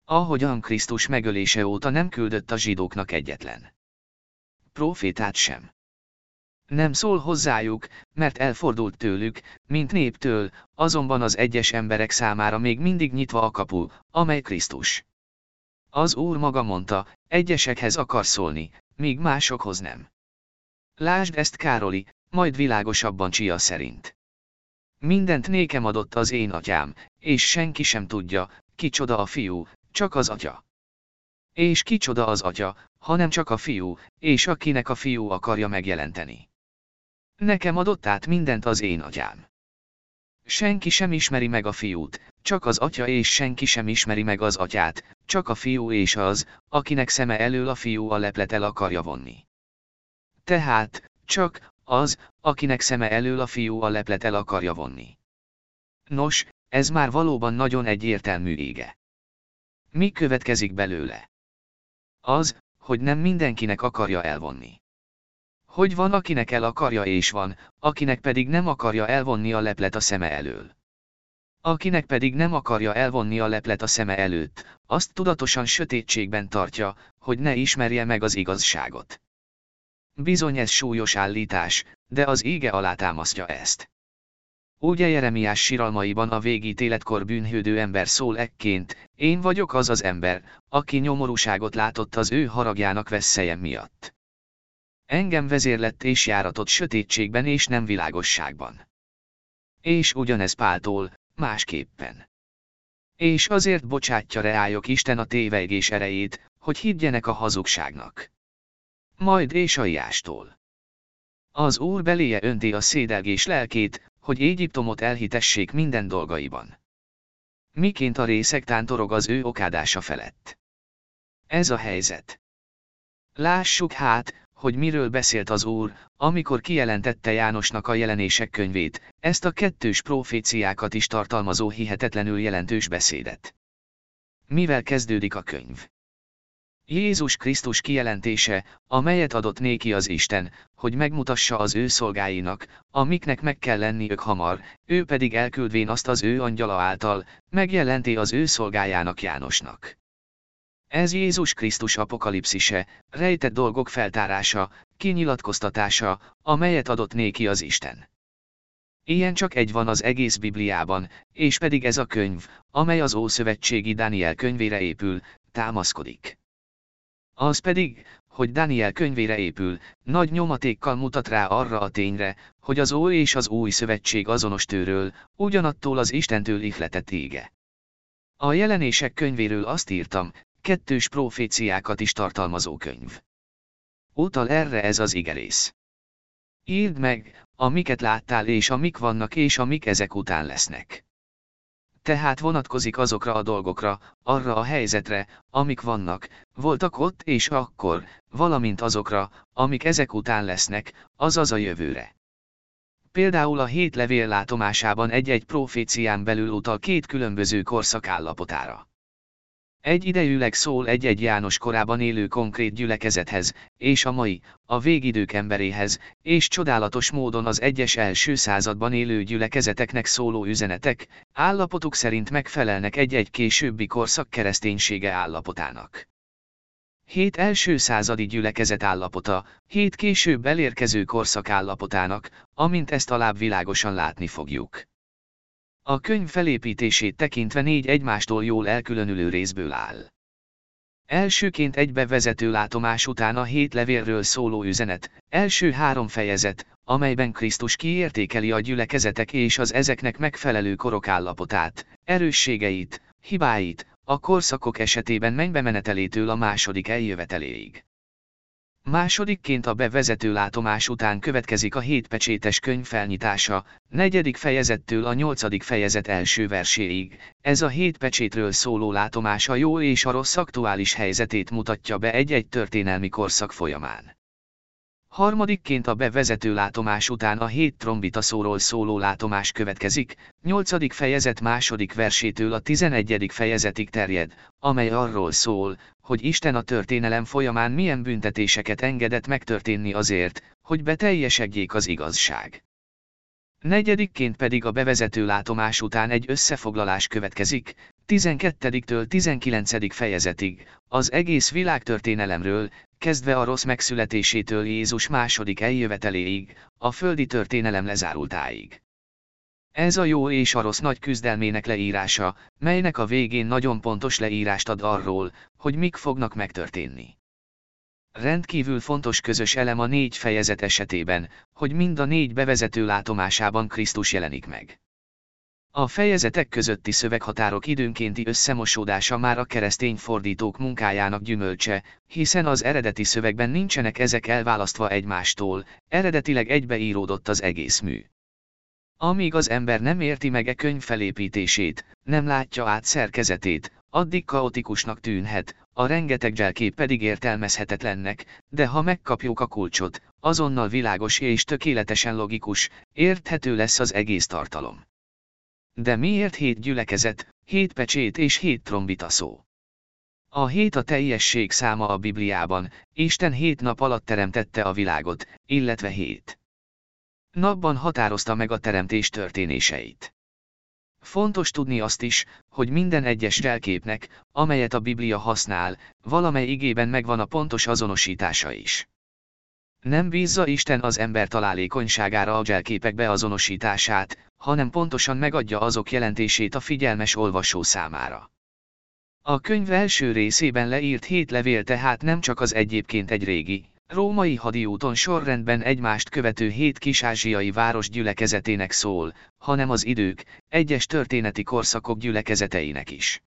Ahogyan Krisztus megölése óta nem küldött a zsidóknak egyetlen. Profétát sem. Nem szól hozzájuk, mert elfordult tőlük, mint néptől, azonban az egyes emberek számára még mindig nyitva a kapu, amely Krisztus. Az Úr maga mondta, egyesekhez akar szólni, míg másokhoz nem. Lásd ezt Károli, majd világosabban Csia szerint. Mindent nékem adott az én atyám, és senki sem tudja, kicsoda a fiú, csak az atya. És kicsoda az atya, hanem csak a fiú, és akinek a fiú akarja megjelenteni. Nekem adott át mindent az én atyám. Senki sem ismeri meg a fiút, csak az atya és senki sem ismeri meg az atyát, csak a fiú és az, akinek szeme elől a fiú a leplet el akarja vonni. Tehát, csak, az, akinek szeme elől a fiú a leplet el akarja vonni. Nos, ez már valóban nagyon egyértelmű ége. Mi következik belőle? Az, hogy nem mindenkinek akarja elvonni. Hogy van akinek el akarja és van, akinek pedig nem akarja elvonni a leplet a szeme elől. Akinek pedig nem akarja elvonni a leplet a szeme előtt, azt tudatosan sötétségben tartja, hogy ne ismerje meg az igazságot. Bizony ez súlyos állítás, de az ége alátámasztja ezt. Úgy Jeremiás siralmaiban a végítéletkor bűnhődő ember szól ekként, én vagyok az az ember, aki nyomorúságot látott az ő haragjának veszélyen miatt. Engem vezérlett és járatott sötétségben és nem világosságban. És ugyanez Páltól, másképpen. És azért bocsátja reályok Isten a tévegés erejét, hogy higgyenek a hazugságnak. Majd Ésaiástól. Az Úr beléje önti a szédelgés lelkét, hogy Égyiptomot elhitessék minden dolgaiban. Miként a részek tántorog az ő okádása felett. Ez a helyzet. Lássuk hát, hogy miről beszélt az Úr, amikor kijelentette Jánosnak a jelenések könyvét, ezt a kettős proféciákat is tartalmazó hihetetlenül jelentős beszédet. Mivel kezdődik a könyv? Jézus Krisztus kijelentése, amelyet adott néki az Isten, hogy megmutassa az ő szolgáinak, amiknek meg kell lenniük hamar, ő pedig elküldvén azt az ő angyala által, megjelenti az ő szolgájának Jánosnak. Ez Jézus Krisztus apokalipszise, rejtett dolgok feltárása, kinyilatkoztatása, amelyet adott néki az Isten. Ilyen csak egy van az egész Bibliában, és pedig ez a könyv, amely az Ószövetségi Dániel könyvére épül, támaszkodik. Az pedig, hogy Dániel könyvére épül, nagy nyomatékkal mutat rá arra a tényre, hogy az Ó és az Új Szövetség azonos tőről, ugyanattól az Istentől ihletett ége. A jelenések könyvéről azt írtam, kettős proféciákat is tartalmazó könyv. Utal erre ez az igerész. Írd meg, amiket láttál és amik vannak és amik ezek után lesznek. Tehát vonatkozik azokra a dolgokra, arra a helyzetre, amik vannak, voltak ott és akkor, valamint azokra, amik ezek után lesznek, azaz a jövőre. Például a hét levél látomásában egy-egy profécián belül utal két különböző korszak állapotára. Egy idejűleg szól egy-egy János korában élő konkrét gyülekezethez, és a mai, a végidők emberéhez, és csodálatos módon az egyes első században élő gyülekezeteknek szóló üzenetek, állapotuk szerint megfelelnek egy-egy későbbi korszak kereszténysége állapotának. Hét első századi gyülekezet állapota, hét később elérkező korszak állapotának, amint ezt alább világosan látni fogjuk. A könyv felépítését tekintve négy egymástól jól elkülönülő részből áll. Elsőként egy bevezető látomás után a hét levélről szóló üzenet, első három fejezet, amelyben Krisztus kiértékeli a gyülekezetek és az ezeknek megfelelő korok állapotát, erősségeit, hibáit, a korszakok esetében mennybe menetelétől a második eljöveteléig. Másodikként a bevezető látomás után következik a hétpecsétes könyv felnyitása, negyedik fejezettől a nyolcadik fejezet első verséig. Ez a hétpecsétről szóló látomás a jó és a rossz aktuális helyzetét mutatja be egy-egy történelmi korszak folyamán. Harmadikként a bevezető látomás után a hét trombita szóról szóló látomás következik, nyolcadik fejezet második versétől a tizenegyedik fejezetig terjed, amely arról szól, hogy Isten a történelem folyamán milyen büntetéseket engedett megtörténni azért, hogy beteljesedjék az igazság. Negyedikként pedig a bevezető látomás után egy összefoglalás következik, 12-től 19. fejezetig, az egész világtörténelemről, kezdve a rossz megszületésétől Jézus második eljöveteléig, a földi történelem lezárultáig. Ez a jó és a rossz nagy küzdelmének leírása, melynek a végén nagyon pontos leírást ad arról, hogy mik fognak megtörténni. Rendkívül fontos közös elem a négy fejezet esetében, hogy mind a négy bevezető látomásában Krisztus jelenik meg. A fejezetek közötti szöveghatárok időnkénti összemosódása már a keresztény fordítók munkájának gyümölcse, hiszen az eredeti szövegben nincsenek ezek elválasztva egymástól, eredetileg egybeíródott az egész mű. Amíg az ember nem érti meg e könyv felépítését, nem látja át szerkezetét, addig kaotikusnak tűnhet, a rengeteg zselkép pedig értelmezhetetlennek, de ha megkapjuk a kulcsot, azonnal világos és tökéletesen logikus, érthető lesz az egész tartalom. De miért hét gyülekezet, hét pecsét és hét trombita szó? A hét a teljesség száma a Bibliában, Isten hét nap alatt teremtette a világot, illetve hét. Napban határozta meg a teremtés történéseit. Fontos tudni azt is, hogy minden egyes jelképnek, amelyet a Biblia használ, valamely igében megvan a pontos azonosítása is. Nem bízza Isten az ember találékonyságára a jelképek beazonosítását, hanem pontosan megadja azok jelentését a figyelmes olvasó számára. A könyv első részében leírt hét levél tehát nem csak az egyébként egy régi, római hadiúton sorrendben egymást követő hét kisázsiai város gyülekezetének szól, hanem az idők, egyes történeti korszakok gyülekezeteinek is.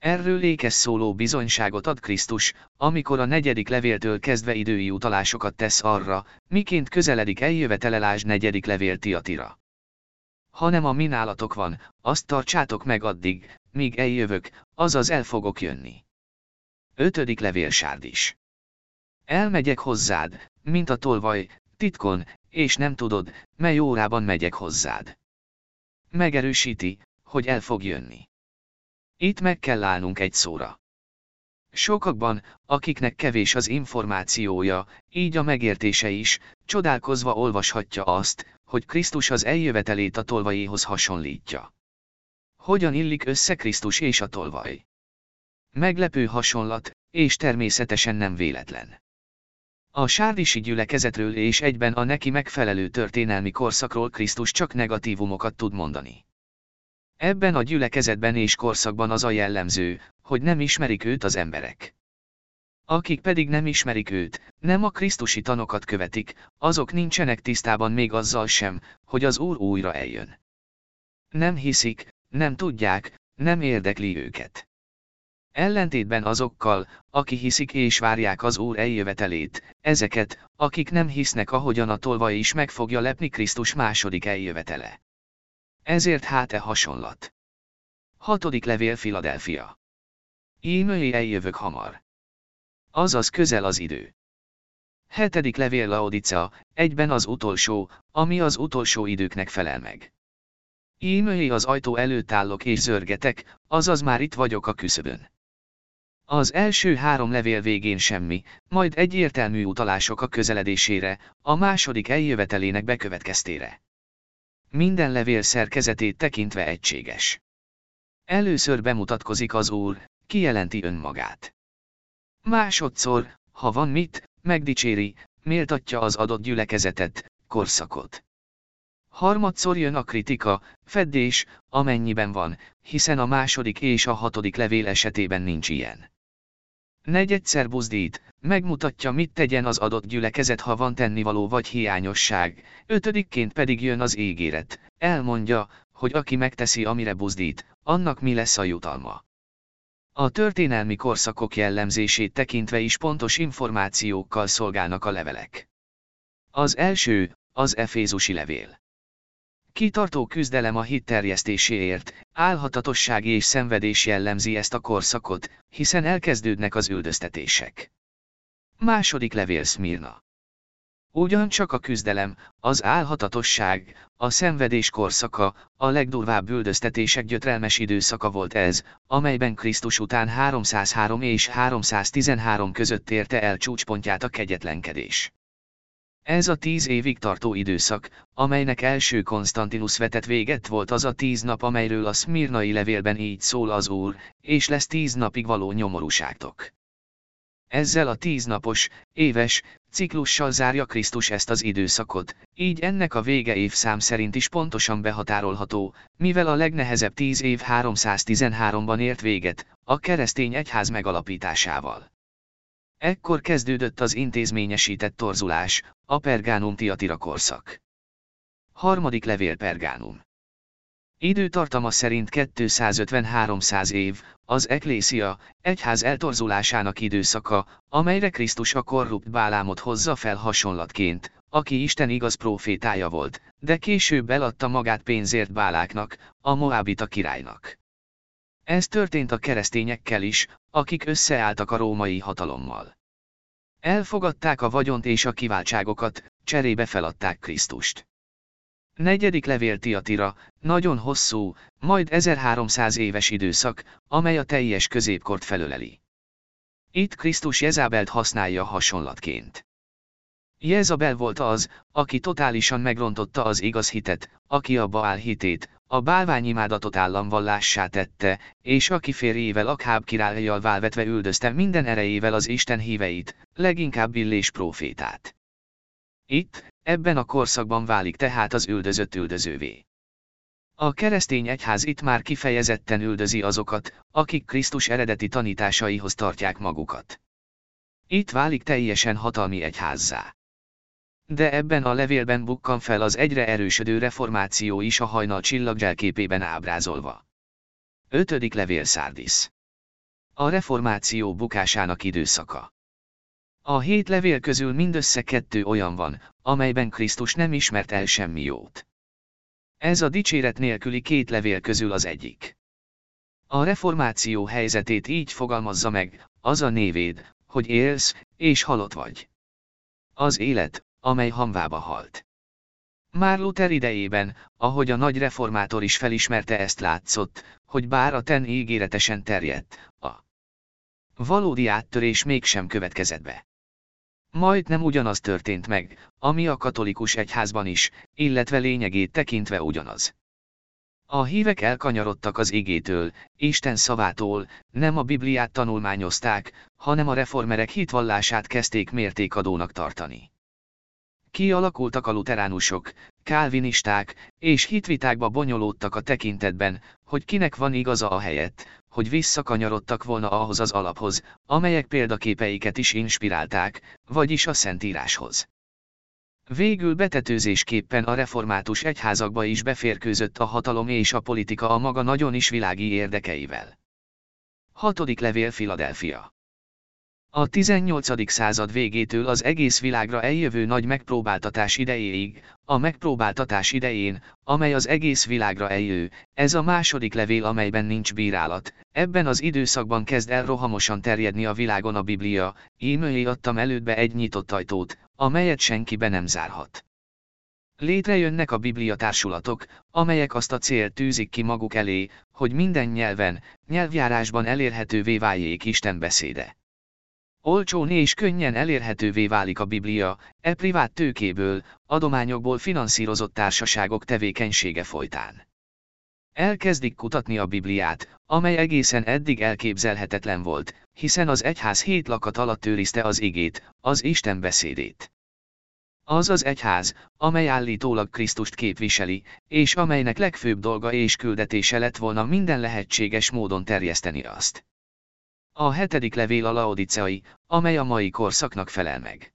Erről ékes szóló bizonyságot ad Krisztus, amikor a negyedik levéltől kezdve idői utalásokat tesz arra, miként közeledik eljövetelelás negyedik levél Tiatira. Hanem a minálatok van, azt tartsátok meg addig, míg eljövök, azaz el fogok jönni. Ötödik levél Sárdis. Elmegyek hozzád, mint a tolvaj, titkon, és nem tudod, mely órában megyek hozzád. Megerősíti, hogy el fog jönni. Itt meg kell állnunk egy szóra. Sokakban, akiknek kevés az információja, így a megértése is, csodálkozva olvashatja azt, hogy Krisztus az eljövetelét a tolvajéhoz hasonlítja. Hogyan illik össze Krisztus és a tolvaj? Meglepő hasonlat, és természetesen nem véletlen. A sárdisi gyülekezetről és egyben a neki megfelelő történelmi korszakról Krisztus csak negatívumokat tud mondani. Ebben a gyülekezetben és korszakban az a jellemző, hogy nem ismerik őt az emberek. Akik pedig nem ismerik őt, nem a Krisztusi tanokat követik, azok nincsenek tisztában még azzal sem, hogy az Úr újra eljön. Nem hiszik, nem tudják, nem érdekli őket. Ellentétben azokkal, aki hiszik és várják az Úr eljövetelét, ezeket, akik nem hisznek ahogyan a tolvaj is meg fogja lepni Krisztus második eljövetele. Ezért hát e hasonlat. Hatodik levél Filadelfia. Ímői eljövök hamar. Azaz közel az idő. Hetedik levél Laodica, egyben az utolsó, ami az utolsó időknek felel meg. Ímői az ajtó előtt állok és zörgetek, azaz már itt vagyok a küszöbön. Az első három levél végén semmi, majd egyértelmű utalások a közeledésére, a második eljövetelének bekövetkeztére. Minden levél szerkezetét tekintve egységes. Először bemutatkozik az Úr, kijelenti önmagát. Másodszor, ha van mit, megdicséri, méltatja az adott gyülekezetet, korszakot. Harmadszor jön a kritika, feddés, amennyiben van, hiszen a második és a hatodik levél esetében nincs ilyen. Negyedszer buzdít, megmutatja mit tegyen az adott gyülekezet ha van tennivaló vagy hiányosság, ötödikként pedig jön az ígéret, elmondja, hogy aki megteszi amire buzdít, annak mi lesz a jutalma. A történelmi korszakok jellemzését tekintve is pontos információkkal szolgálnak a levelek. Az első, az Efézusi levél. Kitartó küzdelem a hit terjesztéséért, álhatatosság és szenvedés jellemzi ezt a korszakot, hiszen elkezdődnek az üldöztetések. Második levél Szmirna. Ugyancsak a küzdelem, az álhatatosság, a szenvedés korszaka, a legdurvább üldöztetések gyötrelmes időszaka volt ez, amelyben Krisztus után 303 és 313 között érte el csúcspontját a kegyetlenkedés. Ez a tíz évig tartó időszak, amelynek első Konstantinus vetett véget volt az a tíz nap amelyről a szmirnai levélben így szól az Úr, és lesz tíz napig való nyomorúságtok. Ezzel a tíznapos, éves, ciklussal zárja Krisztus ezt az időszakot, így ennek a vége évszám szerint is pontosan behatárolható, mivel a legnehezebb tíz év 313-ban ért véget, a keresztény egyház megalapításával. Ekkor kezdődött az intézményesített torzulás, a Pergánum Tiatira korszak. Harmadik levél Pergánum. Időtartama szerint 250-300 év, az eklészia, egyház eltorzulásának időszaka, amelyre Krisztus a korrupt Bálámot hozza fel hasonlatként, aki Isten igaz profétája volt, de később eladta magát pénzért Báláknak, a Moábita királynak. Ez történt a keresztényekkel is, akik összeálltak a római hatalommal. Elfogadták a vagyont és a kiváltságokat, cserébe feladták Krisztust. Negyedik levél Tiatira, nagyon hosszú, majd 1300 éves időszak, amely a teljes középkort felöleli. Itt Krisztus Jezábelt használja hasonlatként. Jezabel volt az, aki totálisan megrontotta az igaz hitet, aki a Baál hitét, a bálványimádatot államvallássá tette, és aki férjével Akháb királyjal válvetve üldözte minden erejével az Isten híveit, leginkább Billés prófétát. Itt, ebben a korszakban válik tehát az üldözött üldözővé. A keresztény egyház itt már kifejezetten üldözi azokat, akik Krisztus eredeti tanításaihoz tartják magukat. Itt válik teljesen hatalmi egyházzá. De ebben a levélben bukkan fel az egyre erősödő reformáció is a hajnal csillagjelképében ábrázolva. 5. levél Szárdis. A reformáció bukásának időszaka. A hét levél közül mindössze kettő olyan van, amelyben Krisztus nem ismert el semmi jót. Ez a dicséret nélküli két levél közül az egyik. A reformáció helyzetét így fogalmazza meg, az a névéd, hogy élsz, és halott vagy. Az élet, amely hamvába halt. Már Luther idejében, ahogy a nagy reformátor is felismerte ezt látszott, hogy bár a ten ígéretesen terjedt, a valódi áttörés mégsem következett be. Majd nem ugyanaz történt meg, ami a katolikus egyházban is, illetve lényegét tekintve ugyanaz. A hívek elkanyarodtak az igétől, Isten szavától, nem a Bibliát tanulmányozták, hanem a reformerek hitvallását kezdték mértékadónak tartani. Kialakultak a luteránusok, kálvinisták, és hitvitákba bonyolódtak a tekintetben, hogy kinek van igaza a helyett, hogy visszakanyarodtak volna ahhoz az alaphoz, amelyek példaképeiket is inspirálták, vagyis a Szentíráshoz. Végül betetőzésképpen a református egyházakba is beférkőzött a hatalom és a politika a maga nagyon is világi érdekeivel. Hatodik levél Philadelphia. A 18. század végétől az egész világra eljövő nagy megpróbáltatás idejéig, a megpróbáltatás idején, amely az egész világra eljő, ez a második levél amelyben nincs bírálat, ebben az időszakban kezd el rohamosan terjedni a világon a Biblia, ímőjé adtam elődbe egy nyitott ajtót, amelyet senki be nem zárhat. Létrejönnek a Biblia társulatok, amelyek azt a célt tűzik ki maguk elé, hogy minden nyelven, nyelvjárásban elérhetővé váljék Isten beszéde. Olcsón és könnyen elérhetővé válik a Biblia, e privát tőkéből, adományokból finanszírozott társaságok tevékenysége folytán. Elkezdik kutatni a Bibliát, amely egészen eddig elképzelhetetlen volt, hiszen az egyház hét lakat alatt őrizte az igét, az Isten beszédét. Az az egyház, amely állítólag Krisztust képviseli, és amelynek legfőbb dolga és küldetése lett volna minden lehetséges módon terjeszteni azt. A hetedik levél a laodiceai, amely a mai korszaknak felel meg.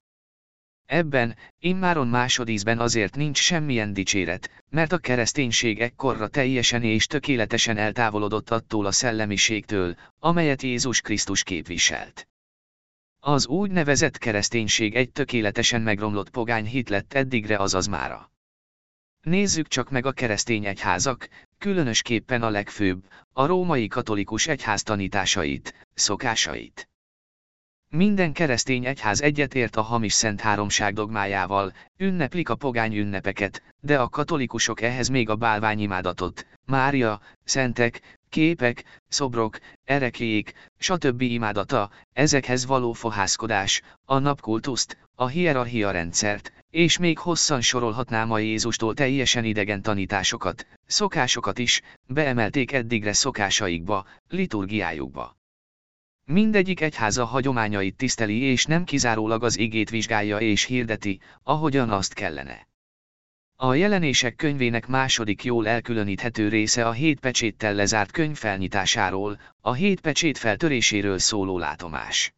Ebben, immáron másodízben azért nincs semmilyen dicséret, mert a kereszténység ekkorra teljesen és tökéletesen eltávolodott attól a szellemiségtől, amelyet Jézus Krisztus képviselt. Az úgynevezett kereszténység egy tökéletesen megromlott pogány hit lett eddigre azaz mára. Nézzük csak meg a keresztény egyházak, különösképpen a legfőbb, a római katolikus egyház tanításait, szokásait. Minden keresztény egyház egyetért a hamis szent háromság dogmájával, ünneplik a pogány ünnepeket, de a katolikusok ehhez még a bálványimádatot, Mária, szentek, képek, szobrok, ereklyék, stb. imádata, ezekhez való fohászkodás, a napkultuszt, a hierarchia rendszert, és még hosszan sorolhatnám a Jézustól teljesen idegen tanításokat, szokásokat is, beemelték eddigre szokásaikba, liturgiájukba. Mindegyik egyháza hagyományait tiszteli és nem kizárólag az igét vizsgálja és hirdeti, ahogyan azt kellene. A jelenések könyvének második jól elkülöníthető része a hét pecséttel lezárt könyv felnyitásáról, a hét pecsét feltöréséről szóló látomás.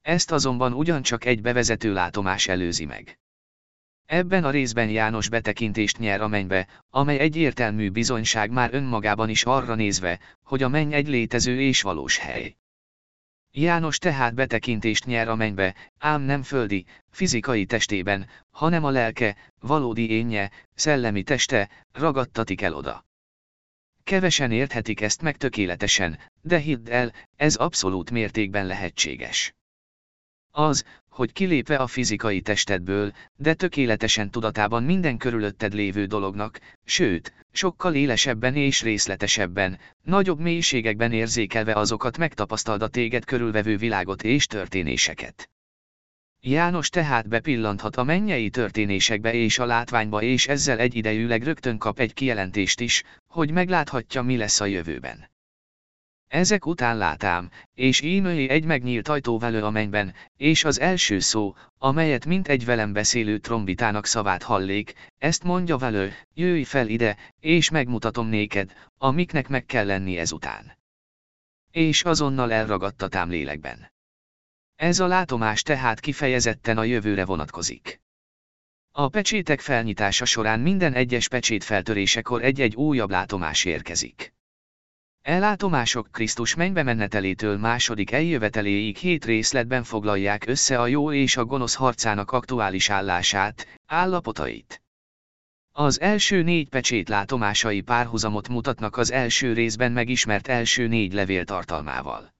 Ezt azonban ugyancsak egy bevezető látomás előzi meg. Ebben a részben János betekintést nyer a mennybe, amely egyértelmű bizonyság már önmagában is arra nézve, hogy a menny egy létező és valós hely. János tehát betekintést nyer a mennybe, ám nem földi, fizikai testében, hanem a lelke, valódi énje, szellemi teste, ragadtatik el oda. Kevesen érthetik ezt meg tökéletesen, de hidd el, ez abszolút mértékben lehetséges. Az, hogy kilépve a fizikai testedből, de tökéletesen tudatában minden körülötted lévő dolognak, sőt, sokkal élesebben és részletesebben, nagyobb mélységekben érzékelve azokat megtapasztald a téged körülvevő világot és történéseket. János tehát bepillanthat a mennyei történésekbe és a látványba és ezzel egyidejűleg rögtön kap egy kijelentést is, hogy megláthatja mi lesz a jövőben. Ezek után látám, és ímői egy megnyílt ajtó velő a mennyben, és az első szó, amelyet mint egy velem beszélő trombitának szavát hallék, ezt mondja velő, jöjj fel ide, és megmutatom néked, amiknek meg kell lenni ezután. És azonnal elragadtatám lélekben. Ez a látomás tehát kifejezetten a jövőre vonatkozik. A pecsétek felnyitása során minden egyes pecsét feltörésekor egy-egy újabb látomás érkezik. Ellátomások Krisztus mennybe menetelétől második eljöveteléig hét részletben foglalják össze a jó és a gonosz harcának aktuális állását, állapotait. Az első négy pecsét látomásai párhuzamot mutatnak az első részben megismert első négy levél tartalmával.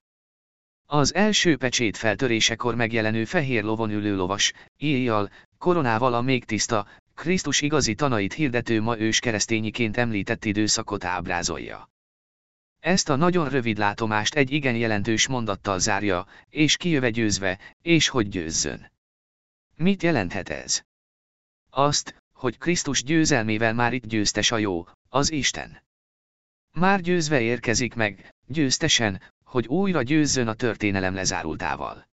Az első pecsét feltörésekor megjelenő fehér lovon ülő lovas, íjjal, koronával a még tiszta, Krisztus igazi tanait hirdető ma ős keresztényiként említett időszakot ábrázolja. Ezt a nagyon rövid látomást egy igen jelentős mondattal zárja, és kijöve győzve, és hogy győzzön. Mit jelenthet ez? Azt, hogy Krisztus győzelmével már itt győztes a jó, az Isten. Már győzve érkezik meg, győztesen, hogy újra győzzön a történelem lezárultával.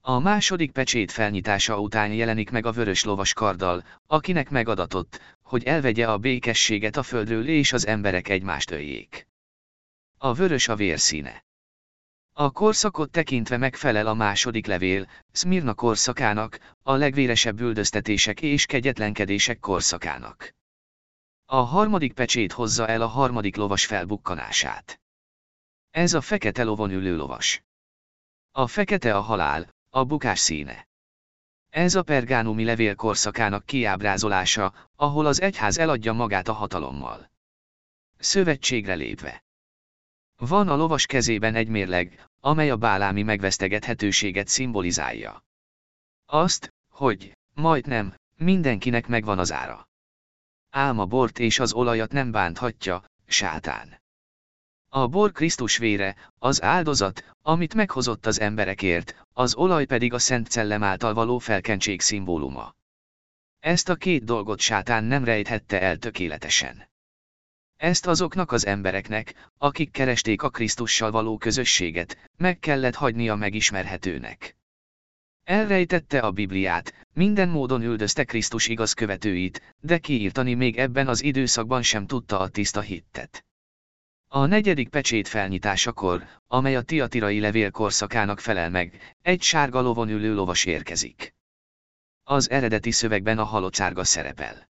A második pecsét felnyitása után jelenik meg a vörös lovas karddal, akinek megadatott, hogy elvegye a békességet a földről és az emberek egymást öljék. A vörös a vérszíne. A korszakot tekintve megfelel a második levél, Smyrna korszakának, a legvéresebb üldöztetések és kegyetlenkedések korszakának. A harmadik pecsét hozza el a harmadik lovas felbukkanását. Ez a fekete lovon ülő lovas. A fekete a halál, a bukás színe. Ez a pergánumi levél korszakának kiábrázolása, ahol az egyház eladja magát a hatalommal. Szövetségre lépve. Van a lovas kezében egy mérleg, amely a bálámi megvesztegethetőséget szimbolizálja. Azt, hogy, majdnem, mindenkinek megvan az ára. Ám a bort és az olajat nem bánthatja, sátán. A bor Krisztus vére, az áldozat, amit meghozott az emberekért, az olaj pedig a Szent Szellem által való felkentség szimbóluma. Ezt a két dolgot sátán nem rejthette el tökéletesen. Ezt azoknak az embereknek, akik keresték a Krisztussal való közösséget, meg kellett hagynia megismerhetőnek. Elrejtette a Bibliát, minden módon üldözte Krisztus igaz követőit, de kiírtani még ebben az időszakban sem tudta a tiszta hittet. A negyedik pecsét felnyitásakor, amely a tiatirai levél korszakának felel meg, egy sárga lovon ülő lovas érkezik. Az eredeti szövegben a halocárga szerepel.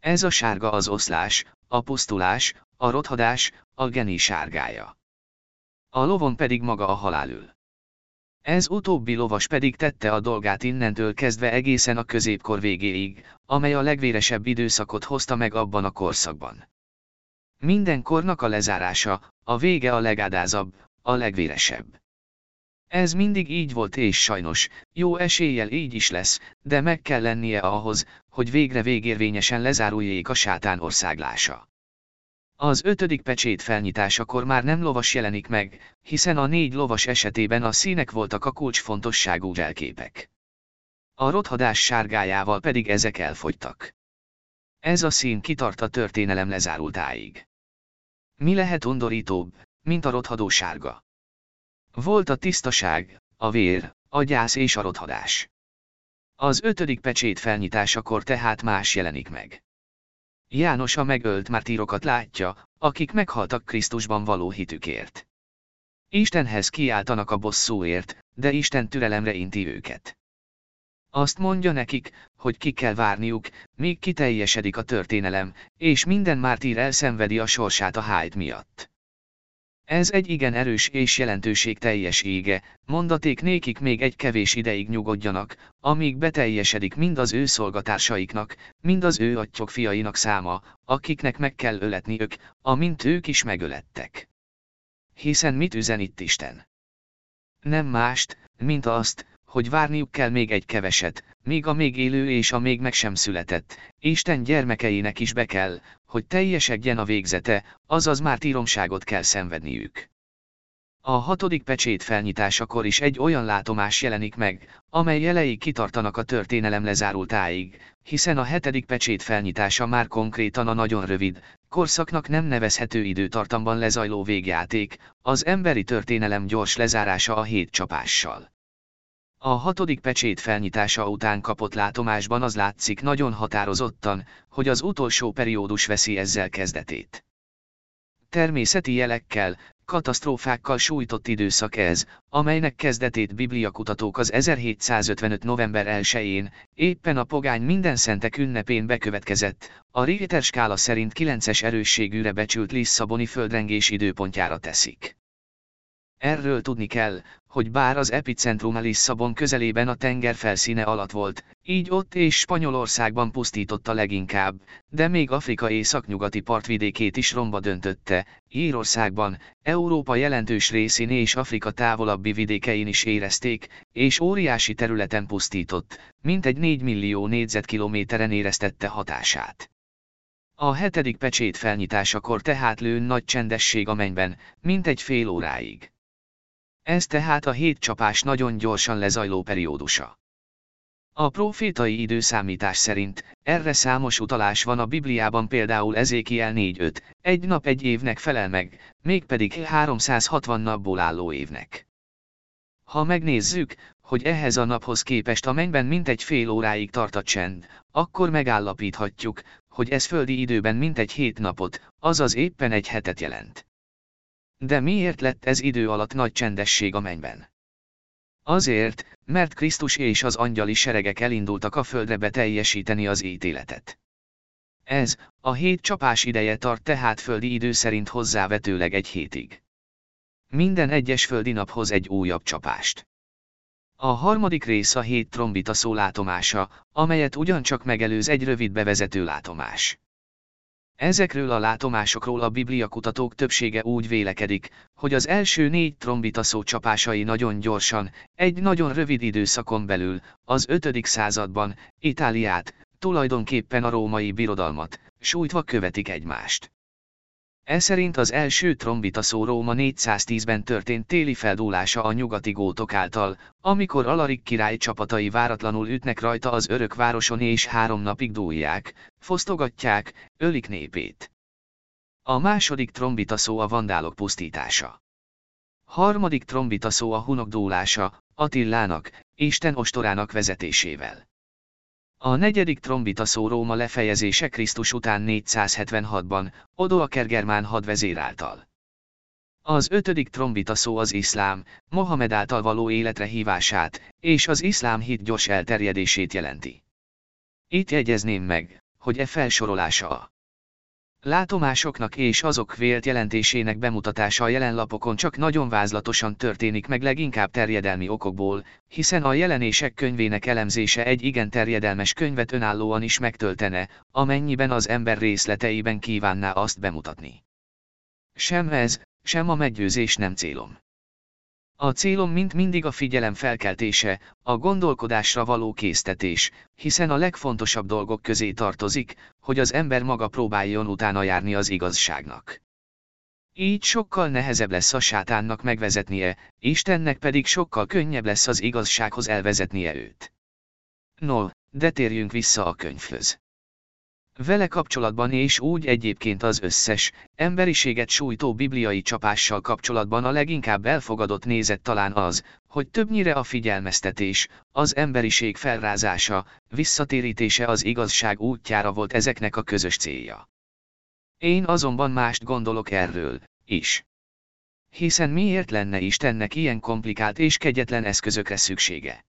Ez a sárga az oszlás, a pusztulás, a rothadás, a geni sárgája. A lovon pedig maga a halál ül. Ez utóbbi lovas pedig tette a dolgát innentől kezdve egészen a középkor végéig, amely a legvéresebb időszakot hozta meg abban a korszakban. Minden kornak a lezárása, a vége a legádázabb, a legvéresebb. Ez mindig így volt és sajnos, jó eséllyel így is lesz, de meg kell lennie ahhoz, hogy végre végérvényesen lezáruljék a sátán országlása. Az ötödik pecsét felnyitásakor már nem lovas jelenik meg, hiszen a négy lovas esetében a színek voltak a kulcsfontosságú jelképek. A rothadás sárgájával pedig ezek elfogytak. Ez a szín kitart a történelem lezárultáig. Mi lehet undorítóbb, mint a rothadó sárga? Volt a tisztaság, a vér, a gyász és a rothadás. Az ötödik pecsét felnyitásakor tehát más jelenik meg. János a megölt mártírokat látja, akik meghaltak Krisztusban való hitükért. Istenhez kiáltanak a bosszúért, de Isten türelemre inti őket. Azt mondja nekik, hogy ki kell várniuk, míg kiteljesedik a történelem, és minden mártír elszenvedi a sorsát a hájt miatt. Ez egy igen erős és jelentőség teljes ége, mondaték nékik még egy kevés ideig nyugodjanak, amíg beteljesedik mind az ő szolgatársaiknak, mind az ő atyok fiainak száma, akiknek meg kell öletni ők, amint ők is megölettek. Hiszen mit üzen itt Isten? Nem mást, mint azt, hogy várniuk kell még egy keveset, míg a még élő és a még meg sem született, Isten gyermekeinek is be kell, hogy teljesedjen a végzete, azaz már tíromságot kell szenvedniük. A hatodik pecsét felnyitásakor is egy olyan látomás jelenik meg, amely jelei kitartanak a történelem lezárultáig, hiszen a hetedik pecsét felnyitása már konkrétan a nagyon rövid, korszaknak nem nevezhető időtartamban lezajló végjáték, az emberi történelem gyors lezárása a hét csapással. A hatodik pecsét felnyitása után kapott látomásban az látszik nagyon határozottan, hogy az utolsó periódus veszi ezzel kezdetét. Természeti jelekkel, katasztrófákkal sújtott időszak ez, amelynek kezdetét bibliakutatók az 1755. november 1-én, éppen a pogány minden szentek ünnepén bekövetkezett, a Richter skála szerint 9-es erősségűre becsült Lisszaboni földrengés időpontjára teszik. Erről tudni kell, hogy bár az epicentrum a Lisszabon közelében a tenger felszíne alatt volt, így ott és Spanyolországban pusztította leginkább, de még Afrika északnyugati partvidékét is romba döntötte, Írországban, Európa jelentős részén és Afrika távolabbi vidékein is érezték, és óriási területen pusztított, mint egy 4 millió négyzetkilométeren éreztette hatását. A hetedik pecsét felnyitásakor tehát lőn nagy csendesség a mennyben, mint egy fél óráig. Ez tehát a hét csapás nagyon gyorsan lezajló periódusa. A profétai időszámítás szerint, erre számos utalás van a Bibliában például Ezékiel 4-5, egy nap egy évnek felel meg, mégpedig 360 napból álló évnek. Ha megnézzük, hogy ehhez a naphoz képest a mennyben mintegy fél óráig tart a csend, akkor megállapíthatjuk, hogy ez földi időben mintegy hét napot, azaz éppen egy hetet jelent. De miért lett ez idő alatt nagy csendesség a mennyben? Azért, mert Krisztus és az angyali seregek elindultak a földre beteljesíteni az ítéletet. Ez, a hét csapás ideje tart tehát földi idő szerint hozzávetőleg egy hétig. Minden egyes földi naphoz egy újabb csapást. A harmadik rész a hét trombita szó látomása, amelyet ugyancsak megelőz egy rövid bevezető látomás. Ezekről a látomásokról a bibliakutatók többsége úgy vélekedik, hogy az első négy trombita szó csapásai nagyon gyorsan, egy nagyon rövid időszakon belül, az 5. században, Itáliát, tulajdonképpen a római birodalmat, sújtva követik egymást. E az első trombita szó Róma 410-ben történt téli feldúlása a nyugati gótok által, amikor Alarik király csapatai váratlanul ütnek rajta az örök városon és három napig dúlják, fosztogatják, ölik népét. A második trombita szó a vandálok pusztítása. Harmadik trombita szó a hunok dúlása, Attillának, Isten ostorának vezetésével. A negyedik trombita szó Róma lefejezése Krisztus után 476-ban, Odoaker germán hadvezér által. Az ötödik trombita szó az iszlám, Mohamed által való életre hívását, és az iszlám hit gyors elterjedését jelenti. Itt jegyezném meg, hogy e felsorolása a Látomásoknak és azok vélt jelentésének bemutatása a jelenlapokon csak nagyon vázlatosan történik meg leginkább terjedelmi okokból, hiszen a jelenések könyvének elemzése egy igen terjedelmes könyvet önállóan is megtöltene, amennyiben az ember részleteiben kívánná azt bemutatni. Sem ez, sem a meggyőzés nem célom. A célom mint mindig a figyelem felkeltése, a gondolkodásra való késztetés, hiszen a legfontosabb dolgok közé tartozik, hogy az ember maga próbáljon utána járni az igazságnak. Így sokkal nehezebb lesz a sátánnak megvezetnie, Istennek pedig sokkal könnyebb lesz az igazsághoz elvezetnie őt. No, de térjünk vissza a könyvhöz. Vele kapcsolatban és úgy egyébként az összes, emberiséget sújtó bibliai csapással kapcsolatban a leginkább elfogadott nézet talán az, hogy többnyire a figyelmeztetés, az emberiség felrázása, visszatérítése az igazság útjára volt ezeknek a közös célja. Én azonban mást gondolok erről, is. Hiszen miért lenne Istennek ilyen komplikált és kegyetlen eszközökre szüksége?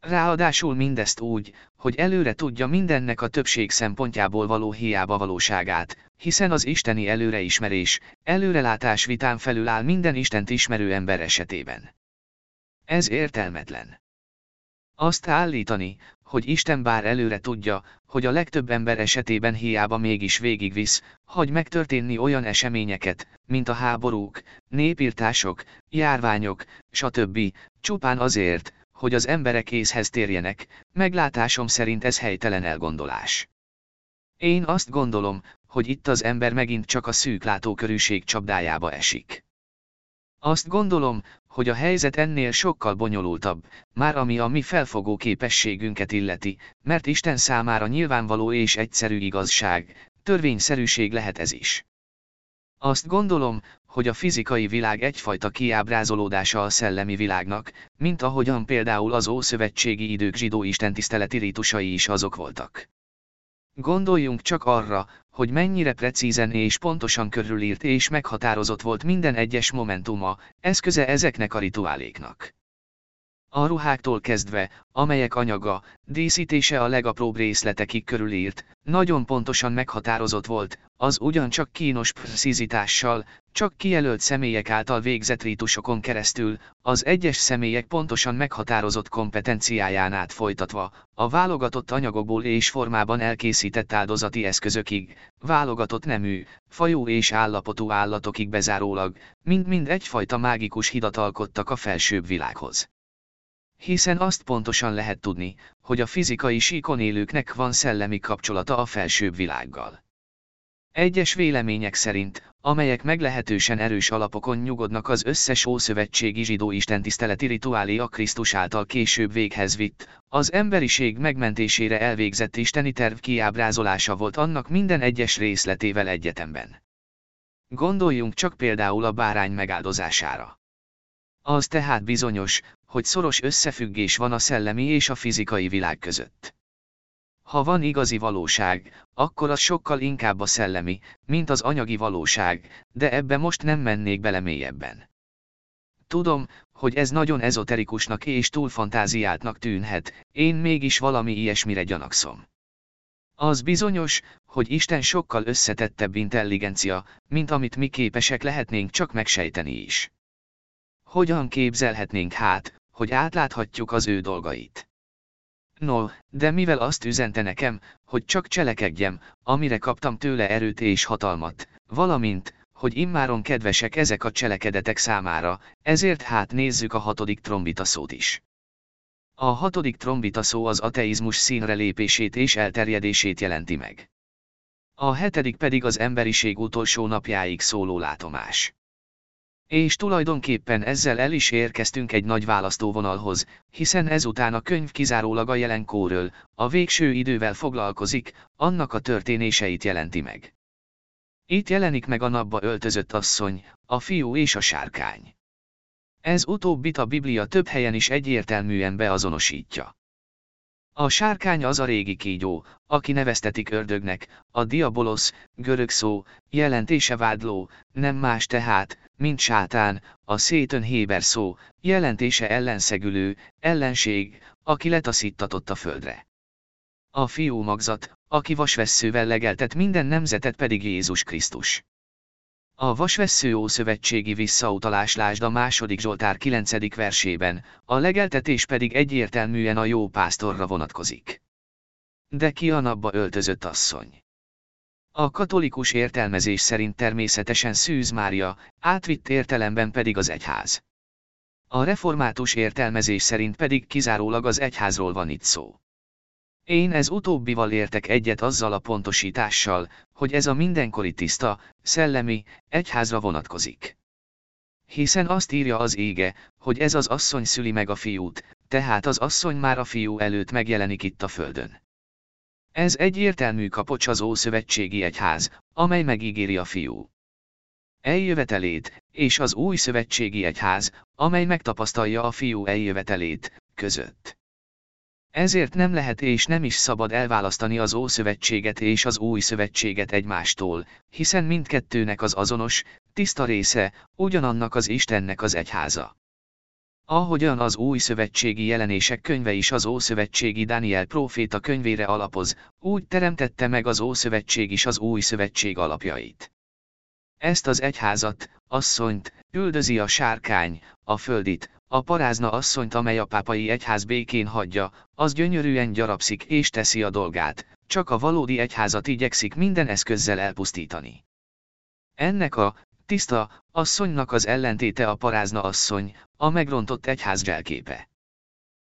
Ráadásul mindezt úgy, hogy előre tudja mindennek a többség szempontjából való hiába valóságát, hiszen az isteni előreismerés, előrelátás vitán felül áll minden Istent ismerő ember esetében. Ez értelmetlen. Azt állítani, hogy Isten bár előre tudja, hogy a legtöbb ember esetében hiába mégis végigvisz, hagy megtörténni olyan eseményeket, mint a háborúk, népírtások, járványok, stb., csupán azért, hogy az emberek észhez térjenek, meglátásom szerint ez helytelen elgondolás. Én azt gondolom, hogy itt az ember megint csak a szűk látókörűség csapdájába esik. Azt gondolom, hogy a helyzet ennél sokkal bonyolultabb, már ami a mi felfogó képességünket illeti, mert Isten számára nyilvánvaló és egyszerű igazság, törvényszerűség lehet ez is. Azt gondolom, hogy a fizikai világ egyfajta kiábrázolódása a szellemi világnak, mint ahogyan például az ószövetségi idők zsidó istentiszteleti ritusai is azok voltak. Gondoljunk csak arra, hogy mennyire precízen és pontosan körülírt és meghatározott volt minden egyes momentuma, eszköze ezeknek a rituáléknak. A ruháktól kezdve, amelyek anyaga, díszítése a legapróbb részletekig körülírt, nagyon pontosan meghatározott volt, az ugyancsak kínos precizitással, csak kijelölt személyek által végzett rítusokon keresztül, az egyes személyek pontosan meghatározott kompetenciáján át folytatva, a válogatott anyagokból és formában elkészített áldozati eszközökig, válogatott nemű, fajú és állapotú állatokig bezárólag, mind-mind egyfajta mágikus hidat alkottak a felsőbb világhoz. Hiszen azt pontosan lehet tudni, hogy a fizikai síkon élőknek van szellemi kapcsolata a felsőbb világgal. Egyes vélemények szerint, amelyek meglehetősen erős alapokon nyugodnak az összes ószövetségi zsidó istentiszteleti rituálé a Krisztus által később véghez vitt, az emberiség megmentésére elvégzett isteni terv kiábrázolása volt annak minden egyes részletével egyetemben. Gondoljunk csak például a bárány megáldozására. Az tehát bizonyos, hogy szoros összefüggés van a szellemi és a fizikai világ között. Ha van igazi valóság, akkor az sokkal inkább a szellemi, mint az anyagi valóság, de ebbe most nem mennék bele mélyebben. Tudom, hogy ez nagyon ezoterikusnak és túl fantáziáltnak tűnhet, én mégis valami ilyesmire gyanakszom. Az bizonyos, hogy Isten sokkal összetettebb intelligencia, mint amit mi képesek lehetnénk csak megsejteni is. Hogyan képzelhetnénk hát, hogy átláthatjuk az ő dolgait? No, de mivel azt üzente nekem, hogy csak cselekedjem, amire kaptam tőle erőt és hatalmat, valamint, hogy immáron kedvesek ezek a cselekedetek számára, ezért hát nézzük a hatodik trombita szót is. A hatodik trombita szó az ateizmus színre lépését és elterjedését jelenti meg. A hetedik pedig az emberiség utolsó napjáig szóló látomás. És tulajdonképpen ezzel el is érkeztünk egy nagy választóvonalhoz, hiszen ezután a könyv kizárólag a jelenkóről, a végső idővel foglalkozik, annak a történéseit jelenti meg. Itt jelenik meg a napba öltözött asszony, a fiú és a sárkány. Ez utóbbit a Biblia több helyen is egyértelműen beazonosítja. A sárkány az a régi kígyó, aki neveztetik ördögnek, a diabolosz, görög szó, jelentése vádló, nem más tehát, mint sátán, a szétön héber szó, jelentése ellenszegülő, ellenség, aki letaszítatott a földre. A fiú magzat, aki vasvesszővel legeltet minden nemzetet pedig Jézus Krisztus. A vasvessző ószövetségi visszautalás lásd a második Zsoltár 9. versében, a legeltetés pedig egyértelműen a jó pásztorra vonatkozik. De ki a napba öltözött asszony? A katolikus értelmezés szerint természetesen Szűz Mária, átvitt értelemben pedig az egyház. A református értelmezés szerint pedig kizárólag az egyházról van itt szó. Én ez utóbbival értek egyet azzal a pontosítással, hogy ez a mindenkori tiszta, szellemi, egyházra vonatkozik. Hiszen azt írja az ége, hogy ez az asszony szüli meg a fiút, tehát az asszony már a fiú előtt megjelenik itt a földön. Ez egyértelmű kapocs az Ószövetségi Egyház, amely megígéri a fiú eljövetelét, és az új szövetségi egyház, amely megtapasztalja a fiú eljövetelét, között. Ezért nem lehet és nem is szabad elválasztani az Ószövetséget és az Új Szövetséget egymástól, hiszen mindkettőnek az azonos, tiszta része, ugyanannak az Istennek az egyháza. Ahogyan az új szövetségi jelenések könyve is az Ószövetségi Daniel próféta könyvére alapoz, úgy teremtette meg az Ószövetség is az új szövetség alapjait. Ezt az egyházat, asszonyt, üldözi a sárkány, a földit, a parázna asszonyt amely a pápai egyház békén hagyja, az gyönyörűen gyarapszik és teszi a dolgát, csak a valódi egyházat igyekszik minden eszközzel elpusztítani. Ennek a, tiszta, asszonynak az ellentéte a parázna asszony, a megrontott egyház zselképe.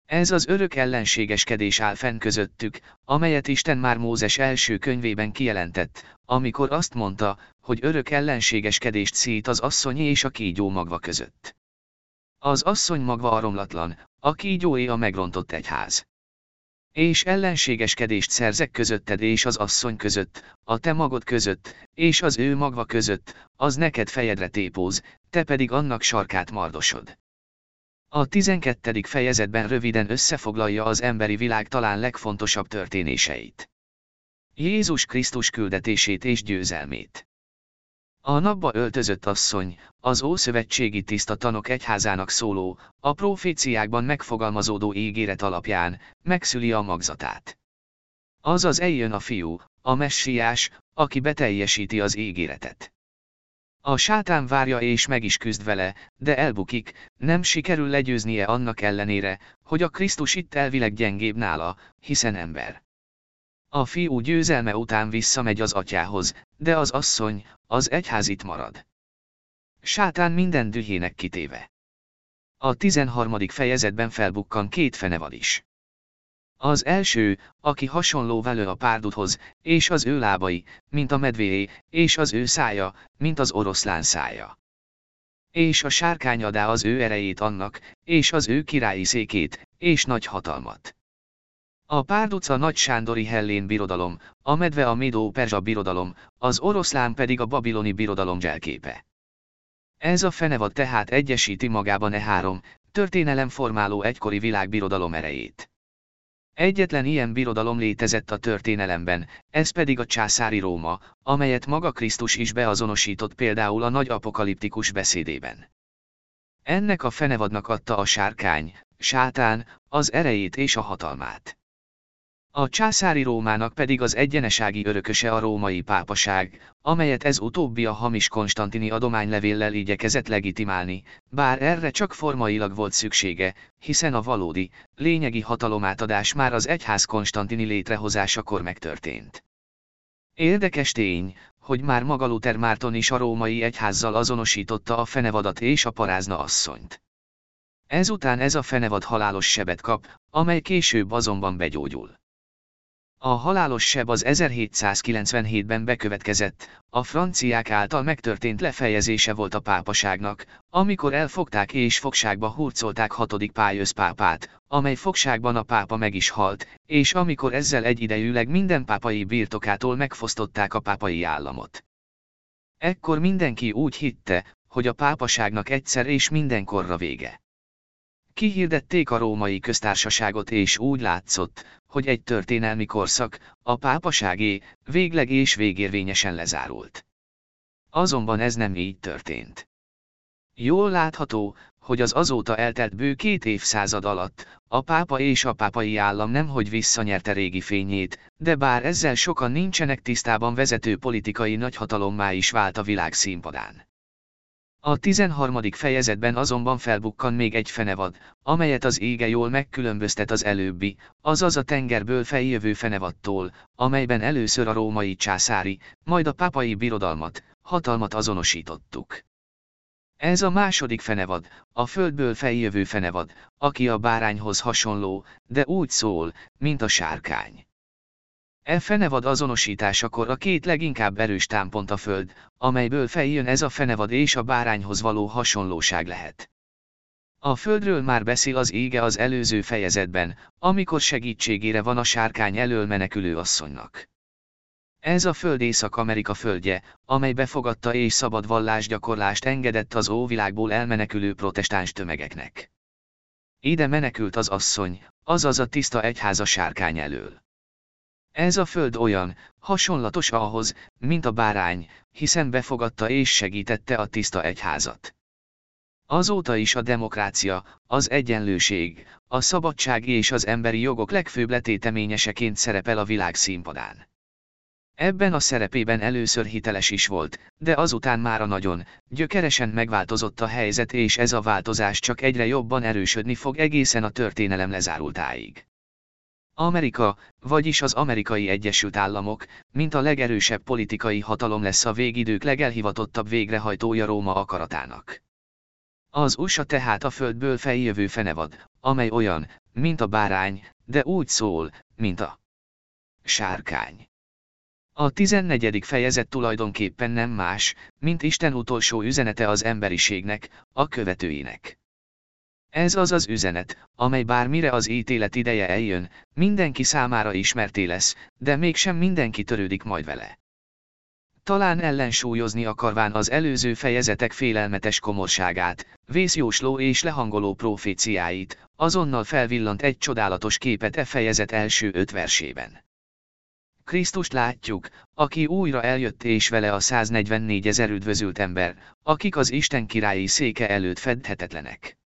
Ez az örök ellenségeskedés áll fenn közöttük, amelyet Isten már Mózes első könyvében kijelentett, amikor azt mondta, hogy örök ellenségeskedést szít az asszony és a kígyó magva között. Az asszony magva aromlatlan, a kígyóé a megrontott egyház. És ellenségeskedést szerzek közötted és az asszony között, a te magod között, és az ő magva között, az neked fejedre tépóz, te pedig annak sarkát mardosod. A 12. fejezetben röviden összefoglalja az emberi világ talán legfontosabb történéseit. Jézus Krisztus küldetését és győzelmét. A napba öltözött asszony, az Ószövetségi tiszta tanok egyházának szóló, a proféciákban megfogalmazódó ígéret alapján, megszüli a magzatát. Azaz eljön a fiú, a messiás, aki beteljesíti az ígéretet. A sátán várja és meg is küzd vele, de elbukik, nem sikerül legyőznie annak ellenére, hogy a Krisztus itt elvileg gyengébb nála, hiszen ember. A fiú győzelme után visszamegy az atyához, de az asszony, az egyház itt marad. Sátán minden dühének kitéve. A 13. fejezetben felbukkan két fenevad is. Az első, aki hasonló velő a párdudhoz, és az ő lábai, mint a medvéé, és az ő szája, mint az oroszlán szája. És a sárkány adá az ő erejét annak, és az ő királyi székét, és nagy hatalmat. A párduc a nagy sándori hellén birodalom, a medve a médó-perzsa birodalom, az oroszlán pedig a babiloni birodalom zselképe. Ez a fenevad tehát egyesíti magában e három, történelem formáló egykori világbirodalom erejét. Egyetlen ilyen birodalom létezett a történelemben, ez pedig a császári Róma, amelyet maga Krisztus is beazonosított például a nagy apokaliptikus beszédében. Ennek a fenevadnak adta a sárkány, sátán, az erejét és a hatalmát. A császári Rómának pedig az egyenesági örököse a római pápaság, amelyet ez utóbbi a hamis konstantini adománylevéllel igyekezett legitimálni, bár erre csak formailag volt szüksége, hiszen a valódi, lényegi hatalomátadás már az egyház konstantini létrehozásakor megtörtént. Érdekes tény, hogy már maga Luther Márton is a római egyházzal azonosította a fenevadat és a parázna asszonyt. Ezután ez a fenevad halálos sebet kap, amely később azonban begyógyul. A halálos seb az 1797-ben bekövetkezett, a franciák által megtörtént lefejezése volt a pápaságnak, amikor elfogták és fogságba hurcolták hatodik Pályösz pápát, amely fogságban a pápa meg is halt, és amikor ezzel egyidejűleg minden pápai birtokától megfosztották a pápai államot. Ekkor mindenki úgy hitte, hogy a pápaságnak egyszer és mindenkorra vége. Kihirdették a római köztársaságot és úgy látszott, hogy egy történelmi korszak, a pápaságé, végleg és végérvényesen lezárult. Azonban ez nem így történt. Jól látható, hogy az azóta eltelt bő két évszázad alatt, a pápa és a pápai állam nemhogy visszanyerte régi fényét, de bár ezzel sokan nincsenek tisztában vezető politikai nagyhatalommá is vált a világ színpadán. A 13. fejezetben azonban felbukkan még egy fenevad, amelyet az ége jól megkülönböztet az előbbi, azaz a tengerből feljövő fenevattól, amelyben először a római császári, majd a papai birodalmat, hatalmat azonosítottuk. Ez a második fenevad, a földből feljövő fenevad, aki a bárányhoz hasonló, de úgy szól, mint a sárkány. E fenevad azonosításakor a két leginkább erős támpont a föld, amelyből feljön ez a fenevad és a bárányhoz való hasonlóság lehet. A földről már beszél az ége az előző fejezetben, amikor segítségére van a sárkány elől menekülő asszonynak. Ez a föld Észak-Amerika földje, amely befogadta és szabad vallásgyakorlást engedett az óvilágból elmenekülő protestáns tömegeknek. Ide menekült az asszony, azaz a tiszta egyháza sárkány elől. Ez a föld olyan, hasonlatos ahhoz, mint a bárány, hiszen befogadta és segítette a tiszta egyházat. Azóta is a demokrácia, az egyenlőség, a szabadság és az emberi jogok legfőbb letéteményeseként szerepel a világ színpadán. Ebben a szerepében először hiteles is volt, de azután már a nagyon, gyökeresen megváltozott a helyzet és ez a változás csak egyre jobban erősödni fog egészen a történelem lezárultáig. Amerika, vagyis az amerikai Egyesült Államok, mint a legerősebb politikai hatalom lesz a végidők legelhivatottabb végrehajtója Róma akaratának. Az USA tehát a földből feljövő fenevad, amely olyan, mint a bárány, de úgy szól, mint a sárkány. A 14. fejezet tulajdonképpen nem más, mint Isten utolsó üzenete az emberiségnek, a követőinek. Ez az az üzenet, amely bármire az ítélet ideje eljön, mindenki számára ismerté lesz, de mégsem mindenki törődik majd vele. Talán ellensúlyozni akarván az előző fejezetek félelmetes komorságát, vészjósló és lehangoló proféciáit, azonnal felvillant egy csodálatos képet e fejezet első öt versében. Krisztust látjuk, aki újra eljött és vele a 144 ezer üdvözült ember, akik az Isten királyi széke előtt fedhetetlenek.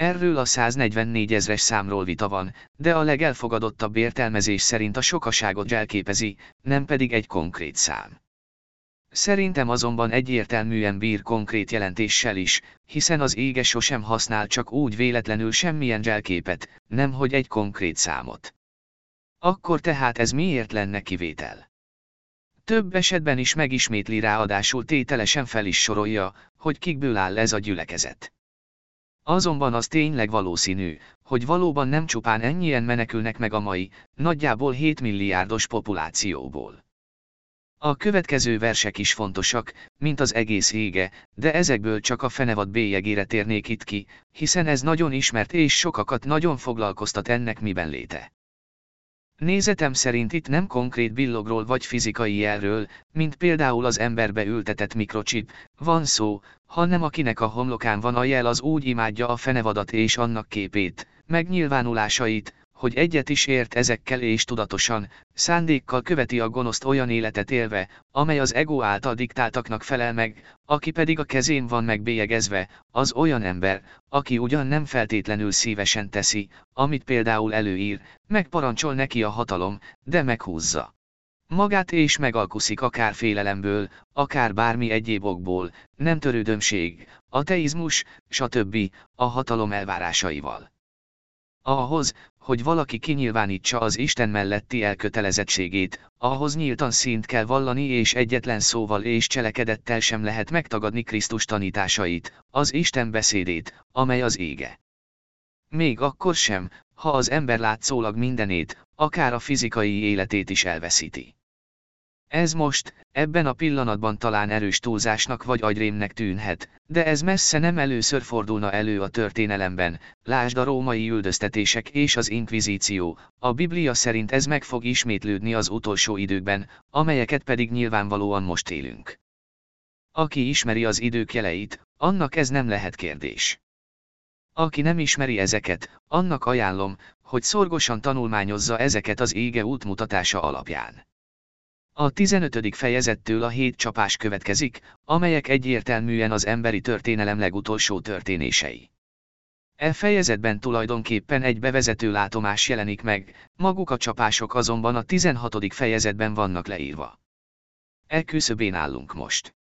Erről a 144 ezres számról vita van, de a legelfogadottabb értelmezés szerint a sokaságot jelképezi, nem pedig egy konkrét szám. Szerintem azonban egyértelműen bír konkrét jelentéssel is, hiszen az ége sosem használ csak úgy véletlenül semmilyen zselképet, nemhogy egy konkrét számot. Akkor tehát ez miért lenne kivétel? Több esetben is megismétli ráadásul tételesen fel is sorolja, hogy kikből áll ez a gyülekezet. Azonban az tényleg valószínű, hogy valóban nem csupán ennyien menekülnek meg a mai, nagyjából 7 milliárdos populációból. A következő versek is fontosak, mint az egész ége, de ezekből csak a fenevad bélyegére térnék itt ki, hiszen ez nagyon ismert és sokakat nagyon foglalkoztat ennek miben léte. Nézetem szerint itt nem konkrét billogról vagy fizikai jelről, mint például az emberbe ültetett mikrocsip, van szó, hanem akinek a homlokán van a jel az úgy imádja a fenevadat és annak képét, megnyilvánulásait, hogy egyet is ért ezekkel és tudatosan, szándékkal követi a gonoszt olyan életet élve, amely az ego által diktáltaknak felel meg, aki pedig a kezén van megbélyegezve, az olyan ember, aki ugyan nem feltétlenül szívesen teszi, amit például előír, megparancsol neki a hatalom, de meghúzza. Magát és megalkuszik akár félelemből, akár bármi egyéb okból, nem törődömség, ateizmus, stb. a hatalom elvárásaival. Ahhoz, hogy valaki kinyilvánítsa az Isten melletti elkötelezettségét, ahhoz nyíltan szint kell vallani és egyetlen szóval és cselekedettel sem lehet megtagadni Krisztus tanításait, az Isten beszédét, amely az ége. Még akkor sem, ha az ember látszólag mindenét, akár a fizikai életét is elveszíti. Ez most, ebben a pillanatban talán erős túlzásnak vagy agyrémnek tűnhet, de ez messze nem először fordulna elő a történelemben, lásd a római üldöztetések és az inkvizíció, a Biblia szerint ez meg fog ismétlődni az utolsó időkben, amelyeket pedig nyilvánvalóan most élünk. Aki ismeri az idők jeleit, annak ez nem lehet kérdés. Aki nem ismeri ezeket, annak ajánlom, hogy szorgosan tanulmányozza ezeket az ége útmutatása alapján. A 15. fejezettől a hét csapás következik, amelyek egyértelműen az emberi történelem legutolsó történései. E fejezetben tulajdonképpen egy bevezető látomás jelenik meg, maguk a csapások azonban a 16. fejezetben vannak leírva. E küszöbén állunk most.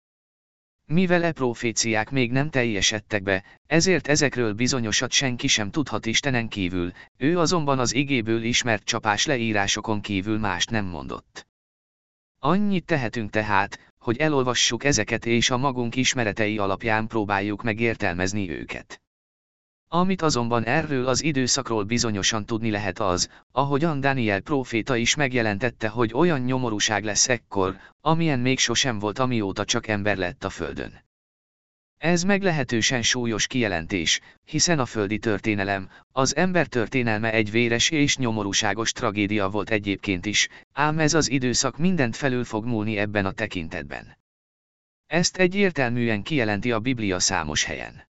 Mivel e proféciák még nem teljesedtek be, ezért ezekről bizonyosat senki sem tudhat Istenen kívül, ő azonban az igéből ismert csapás leírásokon kívül mást nem mondott. Annyit tehetünk tehát, hogy elolvassuk ezeket és a magunk ismeretei alapján próbáljuk megértelmezni őket. Amit azonban erről az időszakról bizonyosan tudni lehet az, ahogyan Daniel próféta is megjelentette, hogy olyan nyomorúság lesz ekkor, amilyen még sosem volt amióta csak ember lett a földön. Ez meglehetősen súlyos kijelentés, hiszen a földi történelem, az ember történelme egy véres és nyomorúságos tragédia volt egyébként is, ám ez az időszak mindent felül fog múlni ebben a tekintetben. Ezt egyértelműen kijelenti a Biblia számos helyen.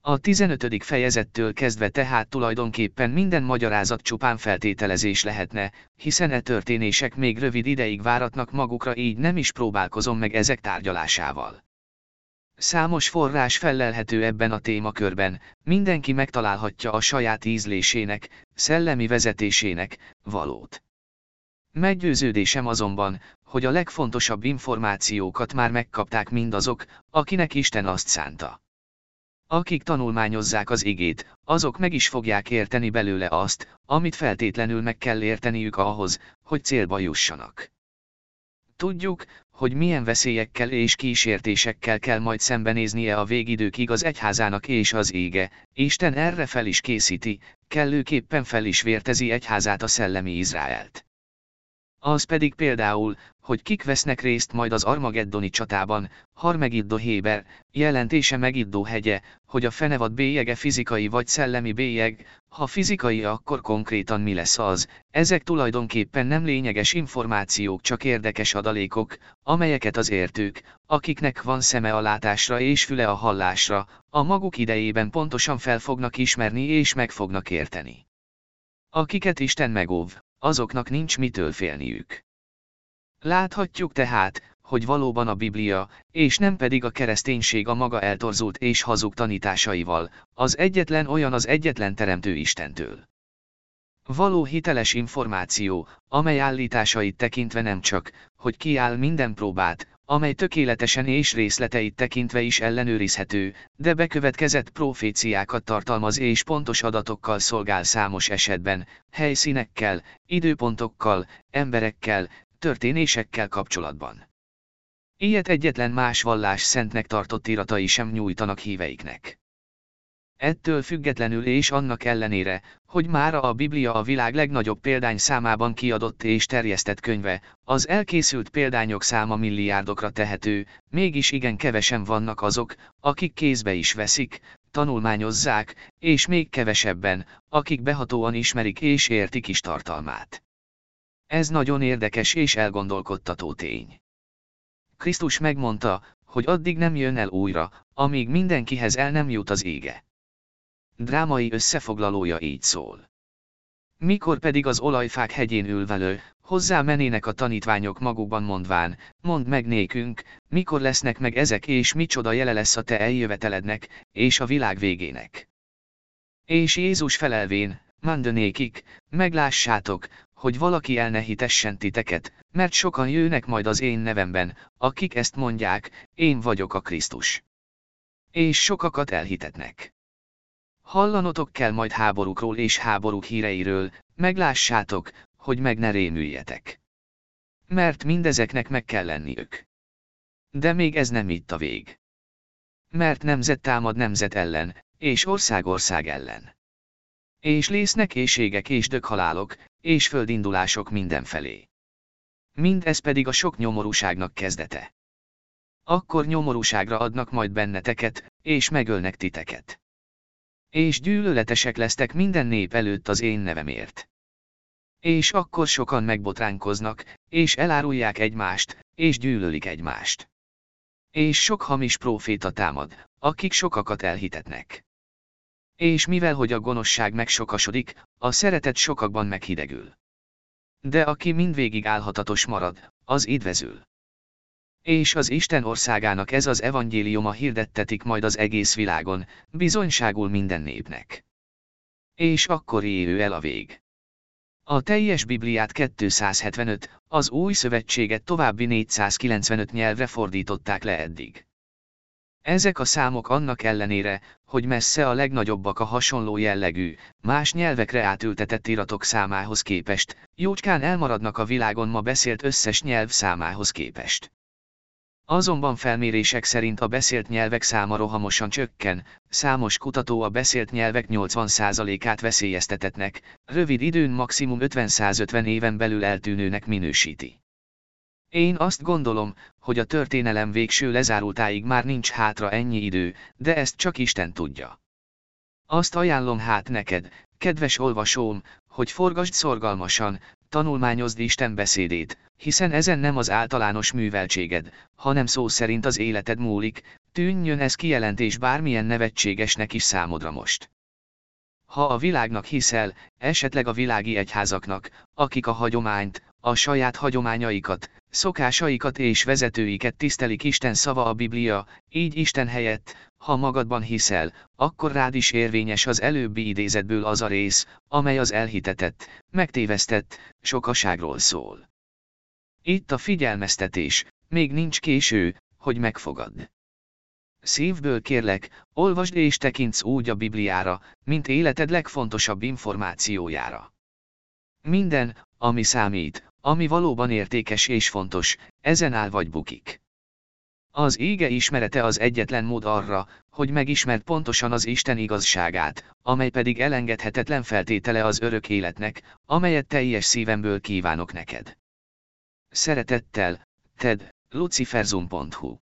A 15. fejezettől kezdve tehát tulajdonképpen minden magyarázat csupán feltételezés lehetne, hiszen e történések még rövid ideig váratnak magukra így nem is próbálkozom meg ezek tárgyalásával. Számos forrás fellelhető ebben a témakörben, mindenki megtalálhatja a saját ízlésének, szellemi vezetésének, valót. Meggyőződésem azonban, hogy a legfontosabb információkat már megkapták mindazok, akinek Isten azt szánta. Akik tanulmányozzák az igét, azok meg is fogják érteni belőle azt, amit feltétlenül meg kell érteniük ahhoz, hogy célba jussanak. Tudjuk, hogy milyen veszélyekkel és kísértésekkel kell majd szembenéznie a végidőkig az egyházának és az ége, Isten erre fel is készíti, kellőképpen fel is vértezi egyházát a szellemi Izraelt. Az pedig például, hogy kik vesznek részt majd az Armageddoni csatában, Harmegiddo Héber, jelentése Megiddó hegye, hogy a fenevad bélyege fizikai vagy szellemi bélyeg, ha fizikai akkor konkrétan mi lesz az, ezek tulajdonképpen nem lényeges információk csak érdekes adalékok, amelyeket az értők, akiknek van szeme a látásra és füle a hallásra, a maguk idejében pontosan fel fognak ismerni és meg fognak érteni. Akiket Isten megóv, azoknak nincs mitől félniük. Láthatjuk tehát, hogy valóban a Biblia, és nem pedig a kereszténység a maga eltorzult és hazug tanításaival, az egyetlen olyan az egyetlen teremtő Istentől. Való hiteles információ, amely állításait tekintve nem csak, hogy kiáll minden próbát, amely tökéletesen és részleteit tekintve is ellenőrizhető, de bekövetkezett proféciákat tartalmaz és pontos adatokkal szolgál számos esetben, helyszínekkel, időpontokkal, emberekkel, történésekkel kapcsolatban. Ilyet egyetlen más vallás szentnek tartott iratai sem nyújtanak híveiknek. Ettől függetlenül és annak ellenére, hogy mára a Biblia a világ legnagyobb példány számában kiadott és terjesztett könyve, az elkészült példányok száma milliárdokra tehető, mégis igen kevesen vannak azok, akik kézbe is veszik, tanulmányozzák, és még kevesebben, akik behatóan ismerik és értik is tartalmát. Ez nagyon érdekes és elgondolkodtató tény. Krisztus megmondta, hogy addig nem jön el újra, amíg mindenkihez el nem jut az ége. Drámai összefoglalója így szól. Mikor pedig az olajfák hegyén ülvelő, hozzá menének a tanítványok magukban mondván, mondd meg nékünk, mikor lesznek meg ezek és micsoda jele lesz a te eljövetelednek, és a világ végének. És Jézus felelvén, mondanékik, meglássátok, hogy valaki el ne hitessen titeket, mert sokan jönnek majd az én nevemben, akik ezt mondják, én vagyok a Krisztus. És sokakat elhitetnek. Hallanotok kell majd háborúkról és háborúk híreiről, meglássátok, hogy meg ne rémüljetek. Mert mindezeknek meg kell lenniük. De még ez nem itt a vég. Mert nemzet támad nemzet ellen, és ország ország ellen. És lésznek éjségek és döghalálok, és földindulások mindenfelé. Mindez pedig a sok nyomorúságnak kezdete. Akkor nyomorúságra adnak majd benneteket, és megölnek titeket. És gyűlöletesek lesztek minden nép előtt az én nevemért. És akkor sokan megbotránkoznak, és elárulják egymást, és gyűlölik egymást. És sok hamis próféta támad, akik sokakat elhitetnek. És mivel hogy a gonoszság megsokasodik, a szeretet sokakban meghidegül. De aki mindvégig álhatatos marad, az idvezül. És az Isten országának ez az evangéliuma hirdettetik majd az egész világon, bizonyságul minden népnek. És akkor élő el a vég. A teljes Bibliát 275, az új szövetséget további 495 nyelvre fordították le eddig. Ezek a számok annak ellenére, hogy messze a legnagyobbak a hasonló jellegű, más nyelvekre átültetett iratok számához képest, jócskán elmaradnak a világon ma beszélt összes nyelv számához képest. Azonban felmérések szerint a beszélt nyelvek száma rohamosan csökken, számos kutató a beszélt nyelvek 80%-át veszélyeztetetnek, rövid időn maximum 50-150 éven belül eltűnőnek minősíti. Én azt gondolom, hogy a történelem végső lezárultáig már nincs hátra ennyi idő, de ezt csak Isten tudja. Azt ajánlom hát neked, kedves olvasóm, hogy forgasd szorgalmasan, tanulmányozd Isten beszédét, hiszen ezen nem az általános műveltséged, hanem szó szerint az életed múlik, tűnjön ez kijelentés bármilyen nevetségesnek is számodra most. Ha a világnak hiszel, esetleg a világi egyházaknak, akik a hagyományt, a saját hagyományaikat, szokásaikat és vezetőiket tisztelik Isten szava a Biblia, így Isten helyett, ha magadban hiszel, akkor rád is érvényes az előbbi idézetből az a rész, amely az elhitetett, megtévesztett, sokaságról szól. Itt a figyelmeztetés, még nincs késő, hogy megfogadd. Szívből kérlek, olvasd és tekints úgy a Bibliára, mint életed legfontosabb információjára. Minden, ami számít, ami valóban értékes és fontos, ezen áll vagy bukik. Az ége ismerete az egyetlen mód arra, hogy megismerd pontosan az Isten igazságát, amely pedig elengedhetetlen feltétele az örök életnek, amelyet teljes szívemből kívánok neked. Szeretettel, Ted, luciferzum.hu